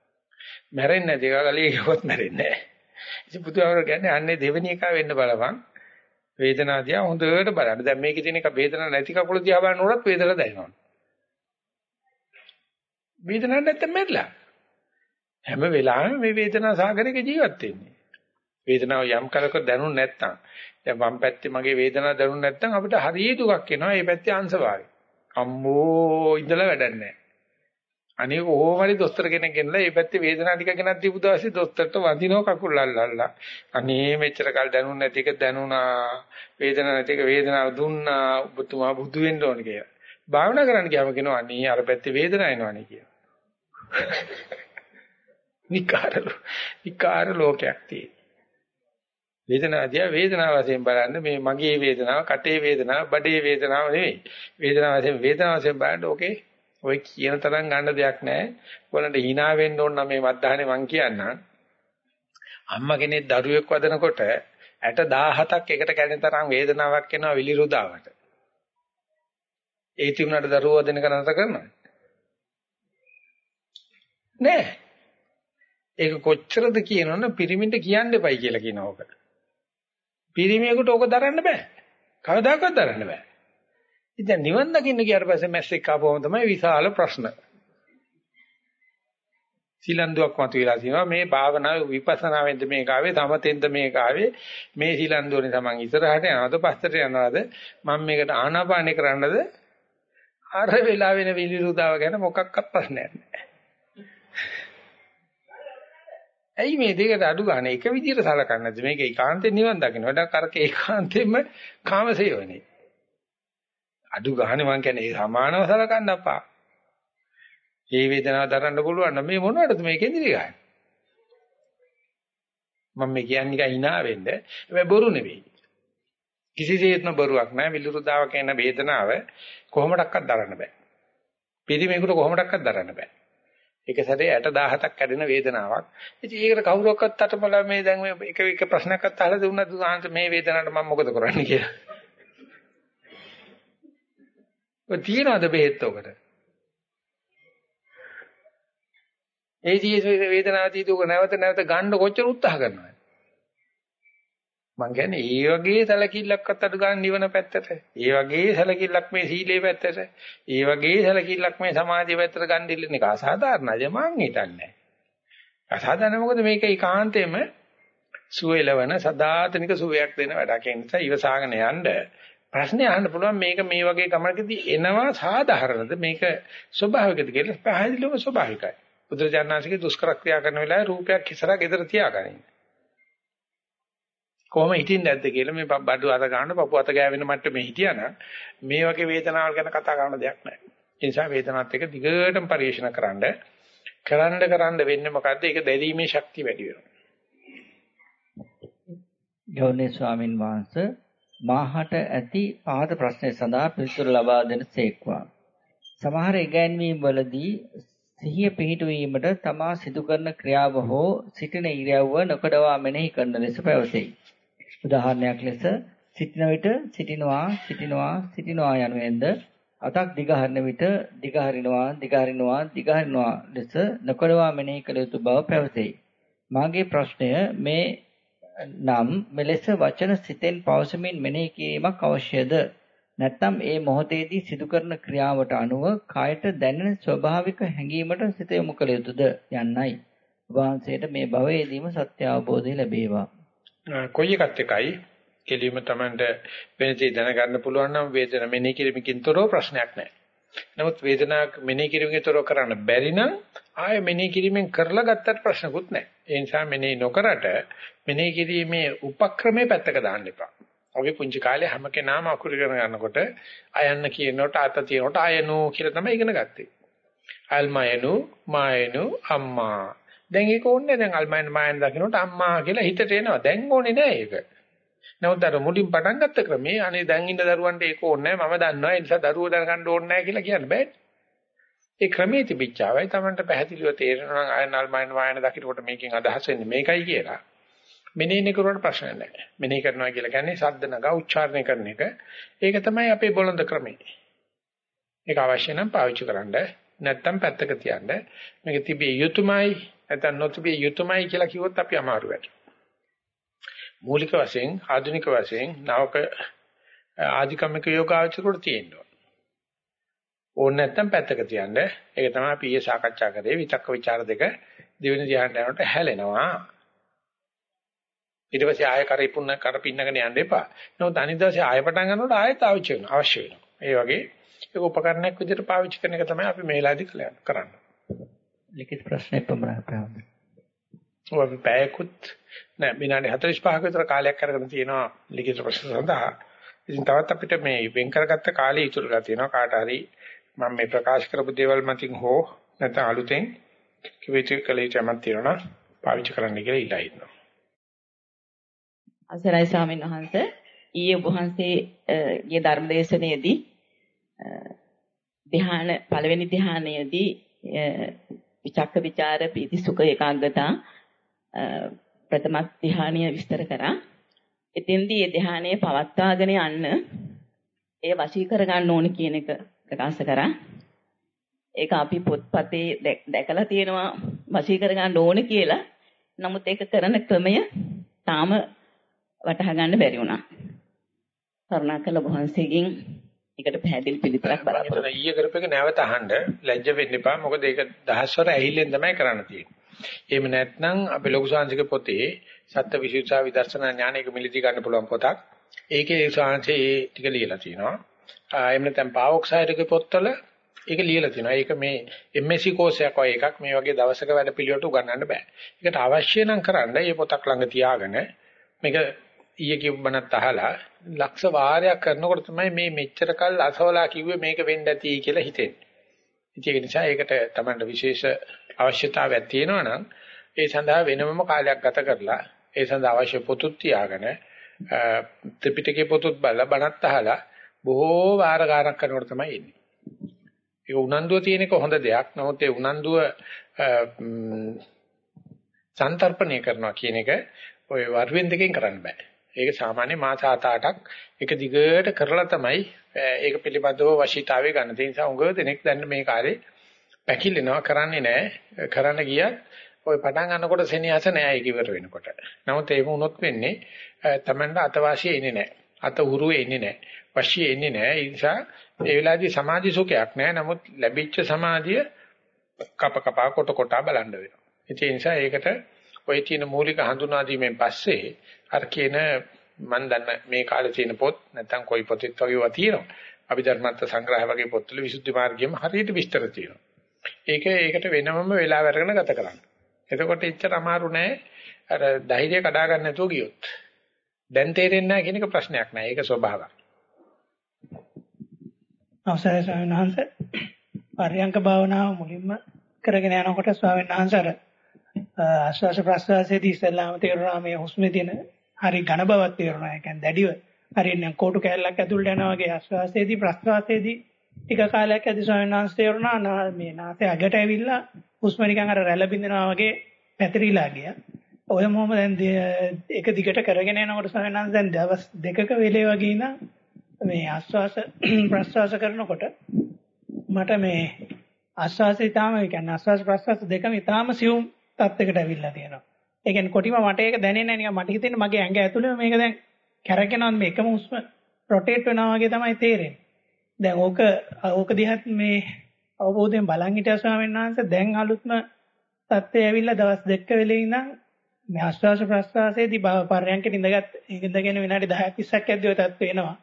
මැරෙන්නේ නැති එක ගලිය ගියොත් මැරෙන්නේ නැහැ. ඉතින් බුදුහාමර කියන්නේ අන්නේ දෙවෙනි එක වෙන්න බලපන්. වේදනාව දිහා හොඳට බලන්න. දැන් මේකේ තියෙන එක වේදනාවක් නැති කකුල දිහා බලනකොට වේදනාවක් දැනෙනවා. වේදනාවක් නැත්නම් මැරිලා. හැම වෙලාවෙම මේ වේදනා සාගරයක ජීවත් වෙන්නේ. වේදනාව යම් කලක දැනුනේ නැත්නම් දැන් වම් පැත්තේ මගේ වේදනාව දැනුනේ නැත්නම් අපිට හරිය දුකක් එනවා. මේ පැත්තේ අංශභාගය. අම්මෝ ඉඳලා වැඩක් නැහැ. අනේ කොහොම හරි දොස්තර කෙනෙක් ගෙනලා මේ පැත්තේ වේදනාව ටික ගෙනත් දීපු දවසේ දොස්තරට වඳිනව කකුල් අල්ලල්ලා. අනේ මෙච්චර කල් දැනුනේ නැති එක දැනුණා. වේදනාව නැති එක වේදනාව දුන්නා. ඔබතුමා බුදු වෙන්න ඕන කියලා. භාවනා කරන්න ගියාම කියනවා අනේ අර පැත්තේ වේදනාව එනවනේ කියලා. විකාර විකාර ලෝකයක් තියෙන. වේදනාදියා වේදනාව වශයෙන් බලන්න මේ මගේ වේදනාව, කටේ වේදනාව, බඩේ වේදනාව නෙවෙයි. වේදනාව වශයෙන් වේදනාව වශයෙන් බලන්න ඕකේ ඔය කියන තරම් ගන්න දෙයක් නැහැ. ඔයාලන්ට hina වෙන්න ඕන නම් මේ මද්දාහනේ මං කියන්නම්. අම්මා කෙනෙක් දරුවෙක් වදනකොට ඇට 17ක් එකට කැඩෙන තරම් වේදනාවක් එනවා විලිරුදාවට. ඒ තිබුණාට දරුවෝ වදන කරනත කරනවා. නෑ. ඒක කොච්චරද කියනවනම් පිරිමින්ට කියන්න එපයි කියලා කියනවා ඔක. පිරිමියෙකුට ඕක දරන්න බෑ. කවදාකවත් දරන්න බෑ. ඉතින් නිවන් දකින්න ගියාට පස්සේ මැස්සෙක් ආපුවම තමයි විශාල ප්‍රශ්න. සීලන්දුවක් මතුවලා තියෙනවා මේ භාවනාව විපස්සනාවෙන්ද මේක ආවේ තමතෙන්ද මේක ආවේ මේ සීලන්දුවනේ තමන් ඉස්සරහට යනවද පස්සට යනවද මම මේකට ආනාපානෙ කරන්නද අර වෙලා වෙන විලිරුදාව ගැන මොකක්වත් ප්‍රශ්නයක් නැහැ. ඇයි මේ දෙකට අඩු ගන්න එක විදිහට සලකන්නේ නැද්ද මේක ඒකාන්තයෙන් නිවන් දකින්න වැඩක් අරක ඒකාන්තයෙන්ම කාමසේවනේ අඩු ගහනේ මං කියන්නේ ඒ සමානව සලකන්න අපා. මේ වේදනාව දරන්න පුළුවන් නම් මේ මොනවටද මේ කෙඳිරි ගහන්නේ? මම මේ කියන්නේ නිකන් hina වෙන්න. හැබැයි බොරු නෙවෙයි. කිසිසේත්ම බොරුවක් නෑ විලුරුදාව කියන වේදනාව කොහොමඩක්වත් දරන්න බෑ. පිරිමේකට කොහොමඩක්වත් දරන්න බෑ. ඒක සැරේ 60 17ක් කැඩෙන වේදනාවක්. ඉතින් ඒකට කවුරක්වත් අතපල මේ දැන් මේ එක එක ප්‍රශ්නයක්වත් අහලා දුන්නත් මේ වේදනාවට මම මොකද කරන්නේ කියලා. ඔය තියනවාද බෙහෙත් උකට? ඒ ජීවිත වේදනාව තීදුක නැවත නැවත ගන්න කොච්චර උත්සාහ කරනවද? මං කියන්නේ ඒ වගේ සැලකිල්ලක්වත් අඩු ගන්න නිවන පැත්තට. ඒ වගේ සැලකිල්ලක් මේ සීලේ පැත්තට. ඒ වගේ සැලකිල්ලක් මේ සමාධිය පැත්තට ගන්න දෙන්න එක අසාධාරණයි මං හිතන්නේ. අසාධාරණ මොකද මේක ඒකාන්තයෙන්ම සුවයලවන සදාතනික සුවයක් දෙන වැඩක්. ඒ නිසා ඉවසාගෙන යන්න ප්‍රශ්නේ අහන්න පුළුවන් මේක මේ වගේ ගමනකදී එනවා සාධාරණද මේක ස්වභාවිකද කියලා පැහැදිලිවම ස්වභාවිකයි. බුදුරජාණන්සේගේ දුෂ්කර ක්‍රියා කරන වෙලාවේ රූපයක් ඉස්සරහ gedara තියාගනින්න. කොහොම හිටින්නේ නැද්ද කියලා මේ බඩු අත ගන්න පපුව අත ගෑවෙන මට්ටමේ හිටියානම් මේ වගේ වේදනාවල් ගැන කතා කරන දෙයක් නැහැ. ඒ නිසා වේදනාවත් එක්ක දිගටම පරිශන කරන්න කරන්න කරන්න වෙන්නේ මොකද්ද? ඒක දැරීමේ ශක්තිය වැඩි වෙනවා. ගෞරවනීය ස්වාමින් වහන්සේ මාහට ඇති පාද ප්‍රශ්නය සඳහා පිළිතුරු ලබා දෙන සේක්වා. සමහර ඉගැන්වීම් වලදී සිහිය පිහිටුවීමට තමා සිදු කරන ක්‍රියාව හෝ සිටින ඉරියව්ව නොකඩවා මෙනෙහි කරන ලෙස පැවසෙයි. උදාහරණයක් ලෙස සිටින විට සිටිනවා සිටිනවා සිටිනවා යනුවෙන්ද අතක් දිගහරන විට දිගහරිනවා දිගහරිනවා දිගහරිනවා ලෙස නොකඩවා මෙනෙහි කළ යුතු බව පැවසෙයි. මාගේ ප්‍රශ්නය මේ නම් මෙලෙස වචන සිතෙන් පවසමින් මෙනෙහි කිරීමක් අවශ්‍යද? නැත්නම් ඒ මොහොතේදී සිදු කරන ක්‍රියාවට අනුව කායට දැනෙන ස්වභාවික හැඟීමට සිත යොමු කළ යුතුද යන්නයි. වහන්සේට මේ භවයේදීම සත්‍ය අවබෝධය ලැබේවා. කොයි එකත් එකයි කෙලිම Tamanට වෙනදී දැනගන්න පුළුවන් නම් වේදන මෙනෙහි කිරීමකින් තොරව ප්‍රශ්නයක් නැහැ. නමුත් වේදනාවක් මෙනෙහි කිරීමකින් තොරව කරන්න බැරි නම් ආය මෙනෙහි කිරීමෙන් කරලා ගත්තට ප්‍රශ්නකුත් නැහැ. ඒ නිසා මෙනෙහි නොකරට මෙනෙහි කිරීමේ උපක්‍රමයේ පැත්තක දාන්න එපා. අපි පුංචි කාලේ හැම කෙනාම අකුරු ඉගෙන ගන්නකොට අයන්න කියනකොට අත තියනකොට අයනු කියලා තමයි ඉගෙන ගත්තේ. අල්මයනු මායනු අම්මා. දැන් ඒක ඕනේ දැන් අල්මයන් මායන් දකින්නට අම්මා කියලා හිතට එනවා. දැන් ඕනේ නෑ ඒක. නමුත් අර මුලින් පටන් ගත්ත ක්‍රමේ අනේ දැන් ඉන්න දරුවන්ට ඒක ඕනේ නෑ මම දන්නවා ඒ නිසා දරුවෝ දැනගන්න ඕනේ නෑ කියලා කියන්න බෑනේ. ඒ ක්‍රමයේ තිබිච්චාවයි Tamanට පැහැදිලිව තේරෙනවා නම් අයනල් මයන් වායන දකින්නකොට මේකෙන් අදහස් වෙන්නේ මේකයි කියලා. මෙනෙහින කරුවට ප්‍රශ්න නැහැ. මෙනෙහි කරනවා කියලා කියන්නේ ශබ්ද නගා උච්චාරණය කරන එක. ඒක තමයි අපේ බොළඳ ක්‍රමය. ඒක අවශ්‍ය නම් පාවිච්චි කරන්න. නැත්තම් පැත්තක තියන්න. මේක තිබිය යුතුයමයි නැත්නම් නොතිබිය යුතුයමයි කියලා කිව්වොත් අපි අමාරු වෙනවා. මූලික වශයෙන් ආධුනික වශයෙන් නවක ආධිකමික යෝගාචරවල තියෙනවා. ඕන නැත්තම් පැත්තක තියන්න. ඒක තමයි අපි ඊයේ සාකච්ඡා කරේ විතක්ක ਵਿਚාර දෙක දෙවෙනි ධ්‍යානට යනකොට හැලෙනවා. ඊට පස්සේ ආය කරේ පුන්න කර පින්නගෙන යන්න එපා. නමුත් අනිත් දවසේ ආය පටන් ගන්නකොට ආයෙත් අවශ්‍ය වෙනවා. අවශ්‍ය වෙනවා. ඒ වගේ ඒක උපකරණයක් විදිහට පාවිච්චි කරන එක තමයි අපි මේ වෙලාවේදී කරන්නේ. ලිඛිත ප්‍රශ්නේ පමණයි ප්‍රාන්ත. ඔය පැයකුත් නෑ විනාඩි 45ක විතර කාලයක් අරගෙන තියෙනවා ලිඛිත ප්‍රශ්න සඳහා. ඉතින් තවත් අපිට මේ වෙන් කරගත්ත කාලය ඉතුරුලා තියෙනවා කාට හරි මම මේ ප්‍රකාශ කරපු දේවල් මතින් හෝ නැත්නම් අලුතෙන් කිවිච කලීටමක් තියෙනවා පාවිච්චි කරන්න කියලා ඉල්ලා ඉන්නවා. අසරයි ස්වාමීන් වහන්සේ ඊයේ ඔබ වහන්සේගේ ධර්මදේශනයේදී ධ්‍යාන පළවෙනි ධ්‍යානයේදී විචක්ක ਵਿਚාර පීති සුඛ ඒකාග්‍රතා ප්‍රථම ධ්‍යානීය විස්තර කරා. එතෙන්දී ඒ ධ්‍යානයේ පවත්වාගෙන යන්න ඒ වශී කර ගන්න ඕන කියන එක ප්‍රකාශ කරා. ඒක අපි පොත්පතේ දැකලා තියෙනවා වශී කර ගන්න ඕන කියලා. නමුත් ඒක කරන ක්‍රමය තාම වටහා ගන්න බැරි වුණා. කරුණාකර වහන්සේගෙන් ඒකට පැහැදිලි පිළිතුරක් බලාපොරොත්තු වෙනවා. ඊයේ කරපේක නැවත අහන්න ලැජ්ජ වෙන්න එපා. මොකද ඒක දහස්වර ඇහිල්ලෙන් තමයි කරන්න තියෙන්නේ. එහෙම නැත්නම් අපේ ලොකු ශාන්තික පොතේ සත්‍ය විශේෂා විදර්ශනා ඥානයක මිලිති ගන්න පුළුවන් පොතක්. ඒකේ ශාන්තියේ ඒ ටික ලියලා තියෙනවා. එහෙම නැත්නම් පාවොක්සයිඩ්ක පොත්වල ඒක ලියලා තියෙනවා. ඒක මේ MSc කෝස් එකක් වගේ එකක් මේ වගේ දවසක වැඩ පිළිවෙලට උගන්වන්න බෑ. ඒකට අවශ්‍ය නම් කරන්න මේ පොතක් ළඟ තියාගෙන මේක ඊයේ කිව්වනත් අහලා ලක්ෂ වාරයක් කරනකොට තමයි මේ මෙච්චර කල් අසවලා කිව්වේ මේක වෙන්න ඇති කියලා හිතෙන්නේ. ඒක නිසා ඒකට තමයි විශේෂ අවශ්‍යතාවයක් තියෙනවා නම් ඒ සඳහා වෙනමම කාලයක් ගත කරලා ඒ සඳහා අවශ්‍ය පොතුත් තියාගෙන ත්‍රිපිටකේ පොතුත් බලලා බණත් අහලා බොහෝ වාර ගානක් කරනකොට තමයි එන්නේ. ඒක උනන්දුව තියෙන එක හොඳ දෙයක්. නමුත් ඒ උනන්දුව සන්තරපණය කරනවා කියන එක ඔය වර්වෙන් දෙකෙන් කරන්න බෑ. ඒක සාමාන්‍ය මාස 7-8ක් එක දිගට කරලා තමයි ඒක පිළිබඳව වශීතාවය ගන්න. ඒ නිසා උගව දෙනෙක් දැන් මේ කාලේ පැකිලෙනවා කරන්නේ නැහැ. කරන්න ගියත් ওই පටන් ගන්නකොට සෙනෙහස නෑ ඒක ඉවර වෙනකොට. නමුත් ඒක වුණොත් වෙන්නේ තමන්ට අතවාසිය එන්නේ නෑ. අත උරුවේ එන්නේ නෑ. වශී එන්නේ නෑ. ඒ නිසා ඒ වෙලාවේදී සමාධි සුඛයක් නෑ. නමුත් ලැබිච්ච සමාධිය කප කපා කොට කොටා බලන්න වෙනවා. ඒ නිසා ඒකට ඔය තියෙන මූලික හඳුනා දීමෙන් පස්සේ අර කියන මම දන්න මේ කාලේ තියෙන පොත් නැත්නම් කොයි පොතෙත් වගේ ඒවා තියෙනවා. අභිධර්මත්ත සංග්‍රහ වගේ පොත්වල විසුද්ධි මාර්ගයේම හරියට විස්තර තියෙනවා. ඒක ඒකට වෙනමම වෙලාව අරගෙන ගත කරන්න. එතකොට එච්චර අමාරු නෑ අර ධෛර්යය කඩා ගන්න නැතුව ගියොත්. දැන් තේරෙන්නේ නැහැ කියන එක ප්‍රශ්නයක් නෑ. ඒක ස්වභාවයක්. අවසරයි ස්වාමීන් වහන්සේ. පරියංක භාවනාව මුලින්ම කරගෙන යනකොට ස්වාමීන් වහන්සේ අර ආශ්වාස ප්‍රශ්වාසයේදී ඉස්සෙල්ලාම තේරුණා මේ හුස්මේ තියෙන හරි ඝන බවක් තේරුණා. ඒ කියන්නේ දැඩිව හරියට කෝටු කැල්ලක් ඇතුළට යනවා වගේ ආශ්වාසයේදී ප්‍රශ්වාසයේදී ටික කාලයක් ඇති ස්වාමීන් වහන්සේ තේරුණා මේ නාසය අගට ඇවිල්ලා හුස්ම නිකන් අර රැළ බින්දනවා වගේ පැතිරිලා ගියා. ඔය මොහොම දැන් එක දිගට කරගෙන යනකොට ස්වාමීන් වහන්සේ දැන් දවස් දෙකක වෙලේ වගේ ඉඳන් මේ ආශ්වාස ප්‍රශ්වාස කරනකොට මට මේ ආශ්වාසය තාම ඒ කියන්නේ ආශ්වාස ප්‍රශ්වාස දෙකම ඊටාම සියුම් තත්යකට ඇවිල්ලා තියෙනවා. ඒ කියන්නේ කොටිම මට ඒක දැනෙන්නේ නැහැ නිකන් මට හිතෙන්නේ මගේ ඇඟ ඇතුළේ මේක දැන් කැරකෙනවා මේ එකම හුස්ම රොටේට් වෙනවා වගේ තමයි තේරෙන්නේ. දැන් ඕක ඕක දිහත් මේ අවබෝධයෙන් බලන් හිටියා ස්වාමීන් වහන්සේ දැන් අලුත්ම තත්ත්වය ඇවිල්ලා දවස් දෙක වෙලේ ඉඳන් මේ ආශ්වාස ප්‍රශ්වාසයේදී පරයන්කට ඉඳගත් ඉඳගෙන විනාඩි 10ක් 20ක් ඇද්දී ඔය තත්ත්වය එනවා.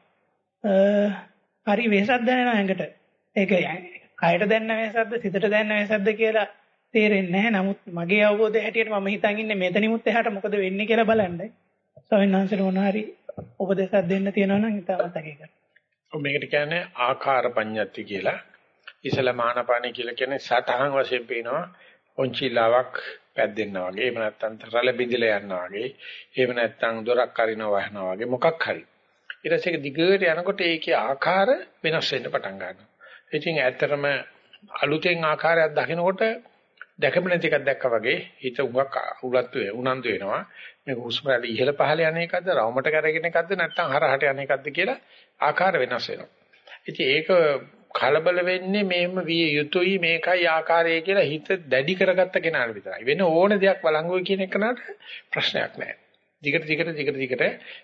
හරි වෙහසක් දැනෙනවා ඇඟට. ඒක කයට දැනෙන වෙහසක්ද සිතට දැනෙන වෙහසක්ද කියලා තේරෙන්නේ නැහැ. නමුත් මගේ අවබෝධය හැටියට මම හිතන් ඉන්නේ මෙතනිමුත් එහාට මොකද වෙන්නේ කියලා බලන්නයි. ස්වාමීන් වහන්සේට මොන හරි උපදේශයක් දෙන්න තියෙනවා නම් ඉතාමත් අගය කරනවා. මේකට කියන්නේ ආකාර පඤ්ඤත්ති කියලා. ඉසල මානපාණි කියලා කියන්නේ සතහන් වශයෙන් පේනවා ඔන්චිලාවක් පැද්දෙන්නා වගේ. එහෙම නැත්නම් රළ බිඳිලා යනවා වගේ. එහෙම නැත්නම් දොරක් අරිනවා වහනවා වගේ මොකක් හරි. ඊට පස්සේ දිගට යනකොට ඒකේ ආකාර වෙනස් වෙන්න පටන් ගන්නවා. ඉතින් ඇත්තටම අලුතෙන් ආකාරයක් දකිනකොට දැකම නැති එකක් දැක්කා වගේ හිත උගක් උලත් උනන්දු වෙනවා. මේක හුස්ම රට ඉහළ පහළ යන එකක්ද, රවුමට කරගෙන එකක්ද නැත්නම් හරහට යන එකක්ද කියලා ආකාර වෙනස් වෙනවා. ඉතින් ඒක කලබල වෙන්නේ මෙහෙම විය යුතුයි මේකයි ආකාරය කියලා හිත දැඩි කරගත්ත කෙනාට විතරයි. වෙන ඕන දෙයක් බලංගුයි කියන එකනට ප්‍රශ්නයක් නැහැ. දිගට දිගට දිගට දිගට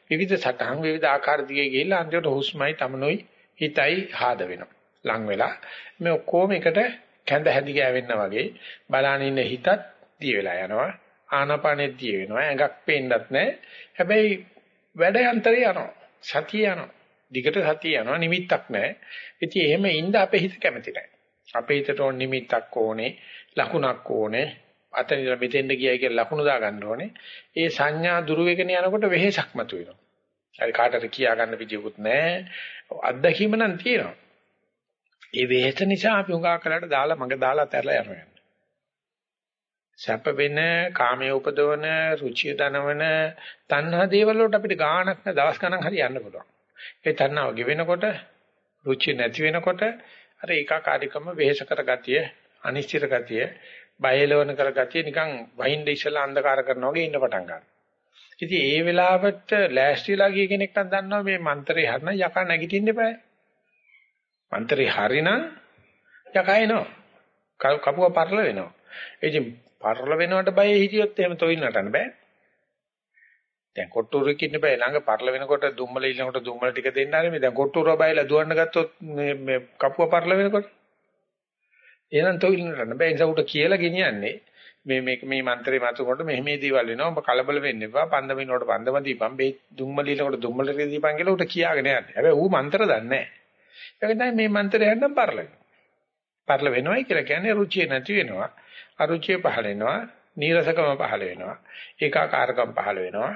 විවිධ සටහන් විවිධ ආකාර දිගේ ගිහිල්ලා අන්තිමට හුස්මයි තමනුයි හිතයි හාද වෙනවා. ලං වෙලා මේ ඔක්කොම එකට කැඳ හැදි ගෑවෙන්න වගේ බලාන ඉන්න හිතත් දිය වෙලා යනවා. ආනාපානෙත් දිය වෙනවා. ඇඟක් පේන්නත් නැහැ. හැබැයි වැඩ යන්ත්‍රය යනවා. සතිය යනවා. දිගට සතිය යනවා නිමිත්තක් නැහැ. ඉතින් එහෙම ඉන්න අපේ හිත කැමති නැහැ. අපේ හිතට ඕන නිමිත්තක් ඕනේ, ලකුණක් ඕනේ, අතන ඉඳලා මෙතෙන්ද ගියයි කියලා ලකුණු දා ගන්න ඕනේ. ඒ සංඥා දුර වෙගෙන යනකොට වෙහෙසක් මතුවෙනවා. හරි කාටද කියා ගන්න විදියකුත් නැහැ. අත්දැකීම නම් තියෙනවා. ඒ වෙහෙස නිසා අපි උගා කලකට දාලා මඟ දාලා අතහැරලා යනවා. සැප වෙන, කාමයේ උපදවන, රුචිය දනවන, තණ්හා දේවල් වලට අපිට ගාණක් නැ දවස් ගණන් හරි යන්න පුළුවන්. ඒ තණ්හාව ගෙවෙනකොට, රුචිය නැති වෙනකොට අර ඒකාකාරීකම වෙහෙස කර ගතිය, අනිශ්චිත ගතිය, බයලවන කර ගතිය නිකන් වහින්ද ඉස්සලා අන්ධකාර කරනවා වගේ ඉන්න පටන් ගන්නවා. ඉතින් ඒ වෙලාවට ලෑස්තිලා ගිය කෙනෙක් නම් දන්නවා මේ මන්ත්‍රේ හරන යකා නැගිටින්න එපා. මන්ත්‍රේ හරිනම් යකා එනවා. කපුව පරල වෙනවා. ඉතින් පරල වෙනවට බය හිටියොත් එහෙම තොයින් නටන්න බෑ. දැන් කොට්ටුරුවෙක් ඉන්න බෑ. ළඟ පරල වෙනකොට දුම්මල ඉන්නකොට දුම්මල ටික දෙන්න ආරෙ මේ දැන් කොට්ටුරුව බයලා දුවන්න ගත්තොත් මේ මේ කපුව පරල වෙනකොට එහෙනම් තොইল නටන්න බෑ. ඒ නිසා උට කියලා ගෙනියන්නේ මේ මේක මේ මන්ත්‍රේ මතුකොට මෙහෙම මේ දේවල් වෙනවා. ඔබ කලබල වෙන්න එපා. පන්ද වෙනකොට පන්දම දීපන්. මේ දුම්මල ඉන්නකොට දුම්මල ටික දීපන් කියලා උට කියාගෙන යන්නේ. හැබැයි ඌ මන්ත්‍ර දන්නේ නැහැ. ඒක තමයි මේ මන්ත්‍රය හඳන් පරල පරල වෙනවයි කියලා කියන්නේ රුචිය නැති වෙනවා අරුචිය පහල වෙනවා නීරසකම පහල වෙනවා ඒකාකාරකම පහල වෙනවා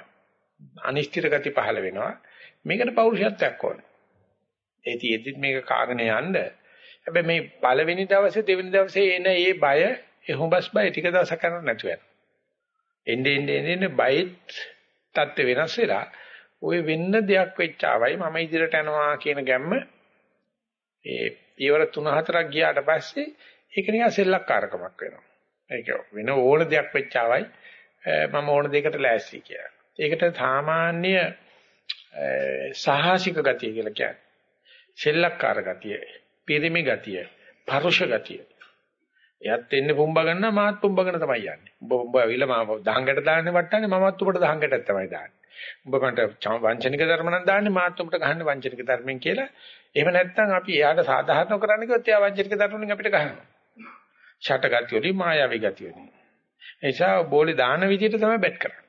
අනිශ්චිත ගති පහළ වෙනවා. මේකට පෞරුෂත්වයක් ඕනේ. ඒ තියෙද්දිත් මේක කාගෙන යන්න. හැබැයි මේ පළවෙනි දවසේ දෙවෙනි දවසේ එන ඒ බය එහොඹස් බය ටික දවසක් කරන්න නැතුව යනවා. එන්නේ එන්නේ එන්නේ බයෙත් තත්ත්ව වෙනස් වෙලා ওই වෙන්න දෙයක් වෙච්චාවයි මම ඉදිරියට යනවා කියන ගැම්ම ඒ පියවර 3-4ක් ගියාට පස්සේ ඒක නිකන් සෙල්ලක්කාරකමක් වෙනවා. ඒක වෙන ඕන දෙයක් වෙච්චාවයි මම ඕන දෙයකට ලෑස්ති කියලා. ඒකට සාමාන්‍ය සාහසික ගතිය කියලා කියන්නේ. සෙල්ලක්කාර ගතිය, පිරිමි ගතිය, පරුෂ ගතිය. එයත් එන්නේ පුම්බ ගන්න මාත් පුම්බ ගන්න තමයි යන්නේ. උඹ උඹ ඇවිල්ලා මාව දහංගට දාන්නේ වට්ටන්නේ මමත් උඹට දහංගටත් තමයි දාන්නේ. උඹ මන්ට වංචනික ධර්ම නම් දාන්නේ මාත් උඹට ගහන්නේ වංචනික ධර්මෙන් කියලා. එහෙම නැත්නම් අපි එයාට සාධාරණ කරන්න කිව්වොත් එයා වංචනික ධර්ම වලින් අපිට ගහනවා. ෂට ගතිය වලින් මායාවී ගතිය වලින්. ඒ නිසා බෝලේ දාන විදිහට තමයි බැට් කරන්නේ.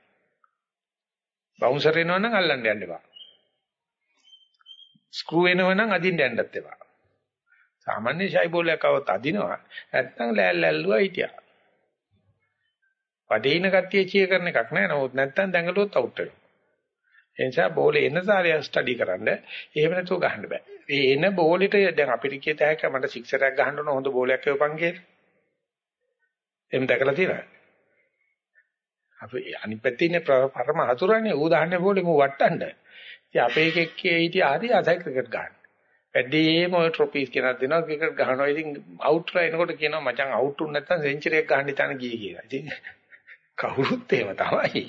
බවුන්සර් එනවා නම් අල්ලන්න යන්න එපා. ස්ක්‍රූ එනවා නම් අදින්න යන්නත් එපා. සාමාන්‍ය ෂයි බෝලයක් આવත් අදිනවා. නැත්නම් ලෑල් ලැල්ලුවා හිටියා. පඩේින කට්ටිය චිය කරන එකක් නෑ. නමුත් නැත්නම් දැඟලුවොත් අවුට් වෙනවා. ඒ නිසා බෝලේ එන සාරය ස්ටඩි කරන්න. එහෙම නැතුව ගහන්න බෑ. ඒ එන බෝලෙට දැන් අපිට කියත හැක මට සික්සරයක් ගහන්න ඕන හොඳ බෝලයක් එවපන් කියලා. එහෙම දැකලා තියෙනවද? අපි අනිත් පැත්තේ ඉන්නේ පරම හතුරන්නේ ඌ දාන්නේ බෝලේ මූ වට්ටන්න. ඉතින් අපේ එකෙක්ගේ හිටිය හරි අසයි ක්‍රිකට් ගන්න. වැඩිම ඔය ට්‍රොෆිස් කෙනක් දෙනවා ක්‍රිකට් ගහනවා. ඉතින් අවුට් වෙනකොට කියනවා මචං අවුට් උන් නැත්තම් සෙන්චරි එකක් ගහන්න ඉතන ගියේ කියලා. ඉතින් කවුරුත් එහෙම තමයි.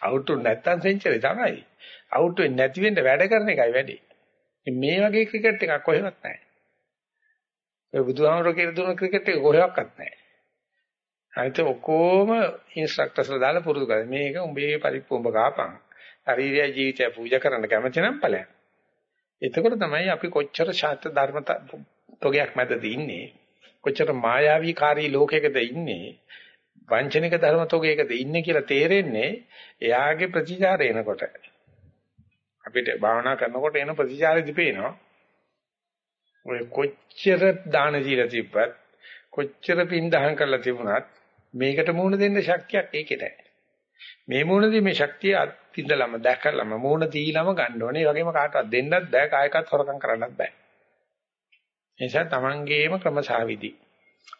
අවුට් උන් නැත්තම් සෙන්චරි තමයි. අවුට් වෙන්නේ නැති වෙන්න වැඩ කරන එකයි වැඩේ. මේ වගේ ක්‍රිකට් එකක් කොහෙවත් නැහැ. ඔය බුදුහාමරෝ කියලා දුන්න ක්‍රිකට් එක කොහෙවත් නැහැ. අනිත ඔක්කොම ඉන්ස්ට්‍රක්ටර්ස්ලා දාලා පුරුදු කරලා මේක උඹේ පරිප්පුඹ කාපන්. ශරීරය ජීවිතය පූජා කරන්න කැමති නම් ඵලයන්. එතකොට තමයි අපි කොච්චර ශාස්ත්‍ර ධර්ම තොගයක් මැදද ඉන්නේ. කොච්චර මායාවීකාරී ලෝකයකද ඉන්නේ. වංචනික ධර්ම තොගයකද ඉන්නේ කියලා තේරෙන්නේ එයාගේ ප්‍රතිචාර එනකොට. අපිට භාවනා කරනකොට එන ප්‍රතිචාරෙදි පේනවා. ඔය කොච්චර දාන දීලා තිබ්බත් කොච්චර පින් දහම් කරලා තිබුණත් මේකට මුහුණ දෙන්න ශක්තියක් ඒකේ නැහැ. මේ මුහුණ දීමේ ශක්තිය අත්ින්දලම දැකලම මුහුණ දීලම ගන්න ඕනේ. ඒ වගේම කාටවත් දෙන්නත් බෑ කායකත් හොරකම් කරන්නත් බෑ. ඒ නිසා තමන්ගේම ක්‍රමසාවිදි.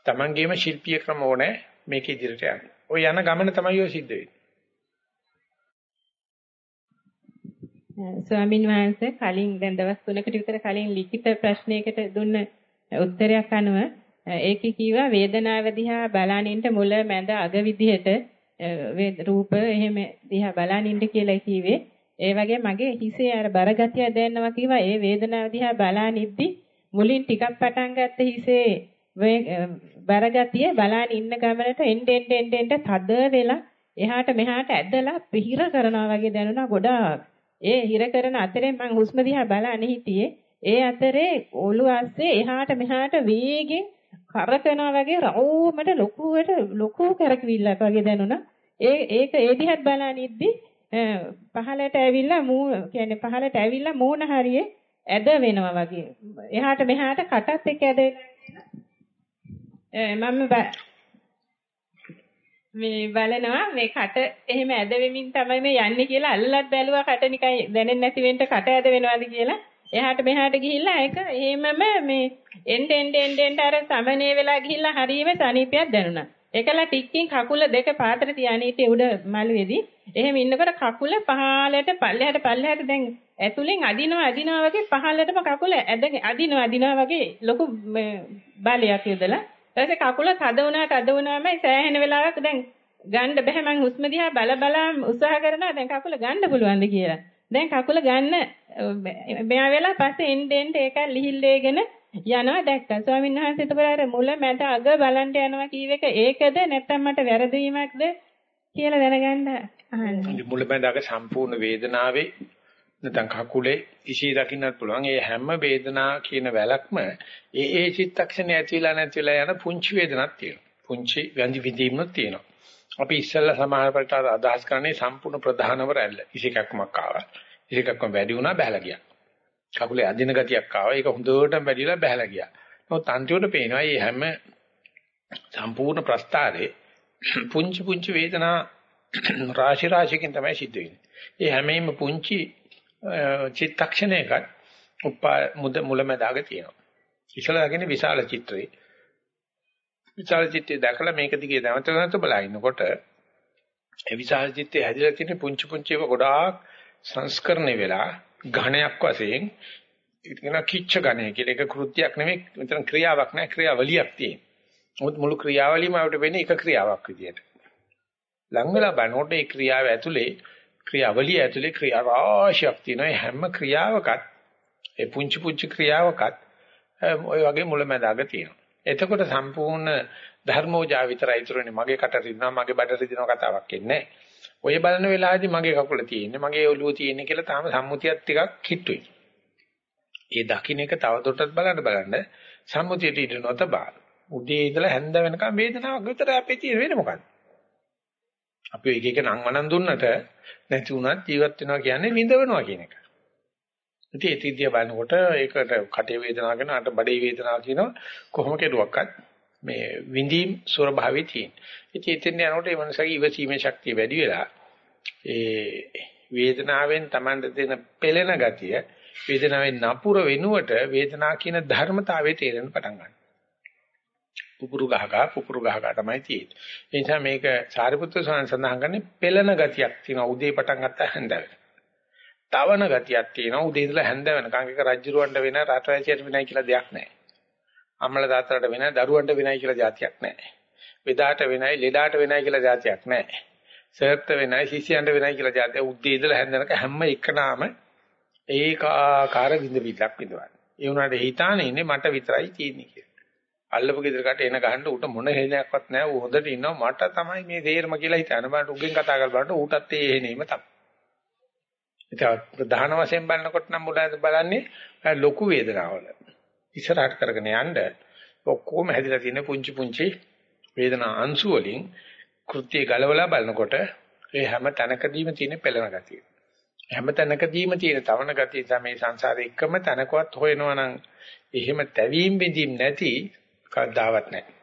තමන්ගේම ශිල්පීය ක්‍රම ඕනේ මේක ඉදිරියට යන්න. ඔය යන ගමන තමයි ඔය සිද්ධ වෙන්නේ. ස්වාමින් වහන්සේ කලින් දැන් දවස් 3කට විතර කලින් ලිඛිත ප්‍රශ්නයකට දුන්න උත්තරයක් අනුව ඒකේ කීවා වේදනාව දිහා බලනින්න මුල මැද අග විදිහට රූප එහෙම දිහා බලනින්න කියලා කිව්වේ ඒ වගේ මගේ හිසේ අර බරගතිය දැනෙනවා කිව්වා ඒ වේදනාව දිහා බලනිද්දි මුලින් ටිකක් පටන් ගත්ත හිසේ බරගතිය බලන් ඉන්න ගමනට එන්න එන්න එන්න තද වෙලා එහාට මෙහාට ඇදලා පිහිර කරනවා වගේ දැනුණා ගොඩාක් ඒ හිර කරන අතරේ මං හුස්ම දිහා බලන්නේ හිටියේ. ඒ අතරේ ඔළුව ඇස්සේ එහාට මෙහාට වේගෙන් කරකනවා වගේ රවුමට ලොකුවට ලොකු කරකවිල්ලක් වගේ දැනුණා. ඒ ඒක ඒ දිහත් බලනිද්දි පහලට ඇවිල්ලා මූ කියන්නේ පහලට ඇවිල්ලා මූණ හරියේ ඇද වෙනවා වගේ. එහාට මෙහාට කටත් එක්ක ඇද මම මේ බලනවා මේ කට එහෙම ඇද වෙමින් තමයි මේ යන්නේ කියලා අල්ලලත් බැලුවා කට නිකන් දැනෙන්නේ නැති වෙන්න කට ඇද වෙනවාද කියලා එහාට මෙහාට ගිහිල්ලා ඒක එහෙමම මේ එන්න එන්න එන්න එන්න අර සමනේ වෙලා ගිහිල්ලා හරීම සනීපයක් දැනුණා. ඒකලා ටිකකින් කකුල දෙක පාතර තියාගෙන හිටියේ උඩ මළුවේදී. එහෙම ඉන්නකොට කකුල පහළට පල්ලෙහාට පල්ලෙහාට දැන් ඇතුලෙන් අදිනවා අදිනවා වගේ පහළටම කකුල ඇදගෙන අදිනවා අදිනවා වගේ ලොකු බලයක් යොදලා ඊට කකුල තද වුණා තද වුණාමයි සෑහෙන වෙලාවක් දැන් ගන්න බෑ මං හුස්ම දිහා බල බල උත්සාහ කරනවා දැන් කකුල ගන්න පුළුවන්ද කියලා. දැන් කකුල ගන්න මෙයා වෙලා පස්සේ එන්න එන්න ඒක ලිහිල්ලේගෙන යනවා දැක්කා. ස්වාමීන් වහන්සේ එතකොට අර මුල මැද අග බලන්න යනවා කීව එක ඒකද නැත්නම් මට වැරදීමක්ද කියලා දැනගන්න අහන්නේ. මුල මැද අග සම්පූර්ණ වේදනාවේ නැත්නම් කකුලේ ඉසී දකින්නත් පුළුවන්. ඒ හැම වේදනා කියන වැලක්ම ඒ ඒ චිත්තක්ෂණේ ඇතිලා නැතිලා යන පුංචි වේදනක් තියෙනවා. පුංචි වැඳි විඳීමක් තියෙනවා. අපි ඉස්සෙල්ලා සමාහපරට අදහස් කරන්නේ සම්පූර්ණ ප්‍රධානව රැල්ල. ඉසිකක්මක් ආවා. ඉසිකක්ම වැඩි වුණා බහැලා ගියා. කකුලේ අදින ගතියක් ආවා. ඒක හොඳටම වැඩිලා බහැලා ගියා. නමුත් අන්තිමට පේනවා මේ හැම සම්පූර්ණ ප්‍රස්තාරේ පුංචි පුංචි වේදනා රාශි රාශියකින් තමයි සිද්ධ වෙන්නේ. ඒ හැමෙම පුංචි චිත්තක්ෂණයකට උපා මුද මුලමදාග තියෙනවා. ඉස්සලා දකින්නේ විශාල චිත්‍රේ. විශාල චිත්‍රය දැකලා මේක දිගේ නැවත නැවත බලනකොට ඒ විශාල චිත්‍රය හැදිලා තියෙන පුංචි පුංචි ඒවා ගොඩාක් සංස්කරණය වෙලා ඝණයක් වශයෙන් කියන කිච්ච ඝණය කියලා එක කෘත්‍යයක් නෙමෙයි මෙතන ක්‍රියාවක් නෑ ක්‍රියාවලියක් තියෙන. මොකද මුළු ක්‍රියාවලියම අපිට වෙන්නේ එක ක්‍රියාවක් විදියට. ලං වෙලා බලනකොට ඒ ක්‍රියාව ඇතුලේ ක්‍රියාවලිය ඇතුලේ ක්‍රියා රාශියක් තියෙනවා. හැම ක්‍රියාවකත් ඒ පුංචි පුංචි ක්‍රියාවකත් ওই වගේ මුලැමැදාග තියෙනවා. එතකොට සම්පූර්ණ ධර්මෝජා විතරයි ඉතුරුනේ මගේ කට රිදෙනවා මගේ බඩ රිදෙනවා කතාවක් එන්නේ ඔය බලන වෙලාවේදී මගේ කකුල තියෙන්නේ මගේ ඔළුව තියෙන්නේ කියලා තාම සම්මුතියක් ටිකක් කිට්ටුයි. ඒ දකින්න එක තවදුරටත් බලන්න බලන්න සම්මුතියට ඉඳ නොතබා උදේ ඉඳලා හැන්ද වෙනකම් වේදනාවක් විතර අපේ තියෙන වෙන මොකක්ද? අපි එක එක නම් වණන් දුන්නට නැති වුණත් ජීවත් වෙනවා කියන්නේ විඳවනවා කියන එක. ඉතින් ඒ තිදිය බලනකොට ඒකට කටේ වේදනාව කියන අට බඩේ වේදනාව කියනවා කොහොම කෙරුවක්වත් මේ විඳීම් ස්වභාවය තියෙන. ඉතින් එතෙන් යනකොට මේ මනසගේ ඉවසීමේ ශක්තිය වැඩි වෙලා ඒ වේදනාවෙන් Tamanට දෙන පෙළෙන ගතිය වේදනාවෙන් නපුර වෙනුවට වේදනා කියන ධර්මතාවය තේරෙන්න පටන් ගන්නවා. පුපුරු ගහකා පුපුරු ගහකා තමයි තියෙන්නේ. ඒ නිසා මේක සාරිපුත්‍ර ස්වාමීන් සඳහන් කරන්නේ පෙළෙන ගතියක් තියෙනවා. උදේ පටන් ගත්තා හැන්ද වෙනකන්. තවන ගතියක් තියෙනවා. උදේ ඉඳලා හැන්ද වෙනකන්. ඒක රජ්ජුරවණ්ඩ වෙන රටවැසියට වෙනයි කියලා දෙයක් නැහැ. අම්මල තාත්තලට වෙන දරුවන්ට වෙනයි කියලා જાතියක් නැහැ. වෙදාට වෙනයි ලෙඩාට වෙනයි කියලා જાතියක් නැහැ. සර්ප්ත වෙනයි ශිෂ්‍යයන්ට වෙනයි කියලා જાතිය උද්දී ඉඳලා හැන්දනක හැම එකනාම ඒකාකාර විඳවිලක් විඳවන්නේ. ඒ උනාට හිතානේ ඉන්නේ මට විතරයි තියෙන්නේ කියලා. අල්ලපු ගෙදරකට එන ගහන්න ඌට මොන හේනයක්වත් නැහැ. ඌ හොඳට ඉන්නවා. මට තමයි මේ තේරම කියලා හිතන බලන්න උගෙන් කතා කරලා බලන්න ඌටත් ඒ හේනෙම තමයි. ඒක ප්‍රධාන වශයෙන් බලනකොට නම් මුලද බලන්නේ ලොකු වේදනාවල. ඉස්සරහට කරගෙන යන්න ඔක්කොම හැදිලා තියෙන පුංචි පුංචි වේදනා අංශු වලින් කෘත්‍ය ගලවලා බලනකොට ඒ හැම තැනකදීම තියෙන පෙළෙන ගතිය. හැම තැනකදීම තියෙන තවන ගතිය තමයි සංසාරේ එකම තැනකවත් හොයනවා නම් එහෙම තැවීම් බෙදීම් නැති කවදාවත් නැහැ.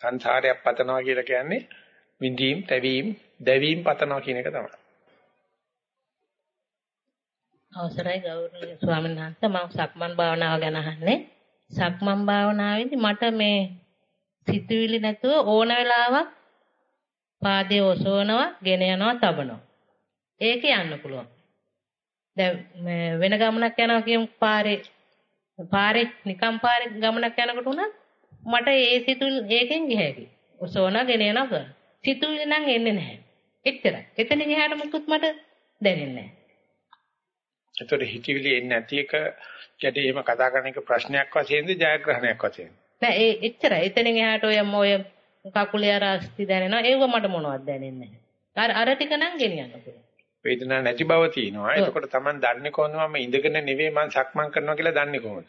සංසාරයක් පතනවා කියලා කියන්නේ විඳීම්, තැවීම්, දැවීම් පතනවා කියන එක තමයි. අවසරයි ගෞරවනීය ස්වාමීන් වහන්සේ මම සක්මන් භාවනාව ගැන අහන්නේ. සක්මන් භාවනාවේදී මට මේ සිතුවිලි නැතුව ඕන වෙලාවක් පාදයේ ඔසවනවා, ගෙන යනවා, තබනවා. ඒක යන්න පුළුවන්. දැන් වෙන ගමනක් යනවා කියමු පාරේ පාරේ නිකම් පාරේ ගමනක් යනකොට උනත් මට ඒ සිතුවිලි ඒකෙන් ගිහැකි. ඔසවනවා, ගෙන යනවා කරා. සිතුවිලි නම් එන්නේ නැහැ. එච්චරයි. එතනින් එහාට මුකුත් මට දැනෙන්නේ නැහැ. ඒතකොට හිතවිලි එන්නේ නැති එක ගැටේ එහෙම කතා කරන එක ප්‍රශ්නයක් වශයෙන්ද ජයග්‍රහණයක් වශයෙන්ද? නෑ ඒ එච්චරයි. එතනින් එහාට ඔය ඔය කකුලේ අර අස්ති දැනෙනවා. ඒව මට මොනවද දැනෙන්නේ නැහැ. අර අර ටික නම් ගෙනියන්න පුළුවන්. වේදනාවක් නැති බව තියෙනවා. එතකොට Taman දන්නේ කොහොමද මම ඉඳගෙන නෙවෙයි මම සක්මන් කරනවා කියලා දන්නේ කොහොමද?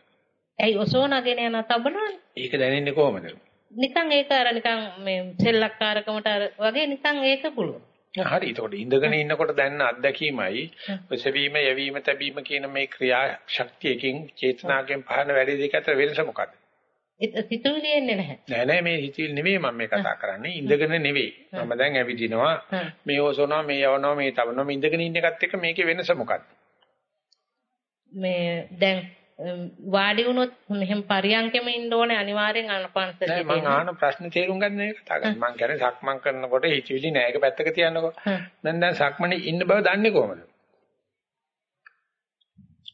ඇයි ඔසෝනාගෙන යන තබනවනේ. ඒක දැනෙන්නේ කොහොමද? නිකන් ඒක අර නිකන් මේ සෙල්ලක්කාරකමට අර වගේ නිකන් ඒක පුළුවන්. හරි. එතකොට ඉඳගෙන ඉන්නකොට දැනන අත්දැකීමයි ඔසවීම, යැවීම, තැබීම කියන මේ ක්‍රියා ශක්තියකින් චේතනාවෙන් පහළ වැඩි දෙක අතර වෙනස මොකක්ද? සිතුවිලි එන්නේ නැහැ. නෑ නෑ මේ හිතවිලි නෙවෙයි මම මේ කතා කරන්නේ. ඉඳගෙන නෙවෙයි. මම දැන් ඇවිදිනවා. මේ ඕසෝනවා, මේ යවනවා, මේ තවනවා. මේ ඉඳගෙන ඉන්න එකත් එක්ක මේකේ වෙනස මොකක්ද? මේ දැන් වාඩි වුණොත් මෙහෙම පරියන්කෙම ඉන්න ඕනේ අනිවාර්යෙන් ආනපානසතිය. නෑ මම ආන ප්‍රශ්න තේරුම් ගන්න එක කතා කරන්නේ. මම කියන්නේ සක්මන් කරනකොට හිතවිලි නෑ ඒක පැත්තක තියන්නකෝ. දැන් දැන් සක්මනේ ඉන්න බව දන්නේ කොහමද?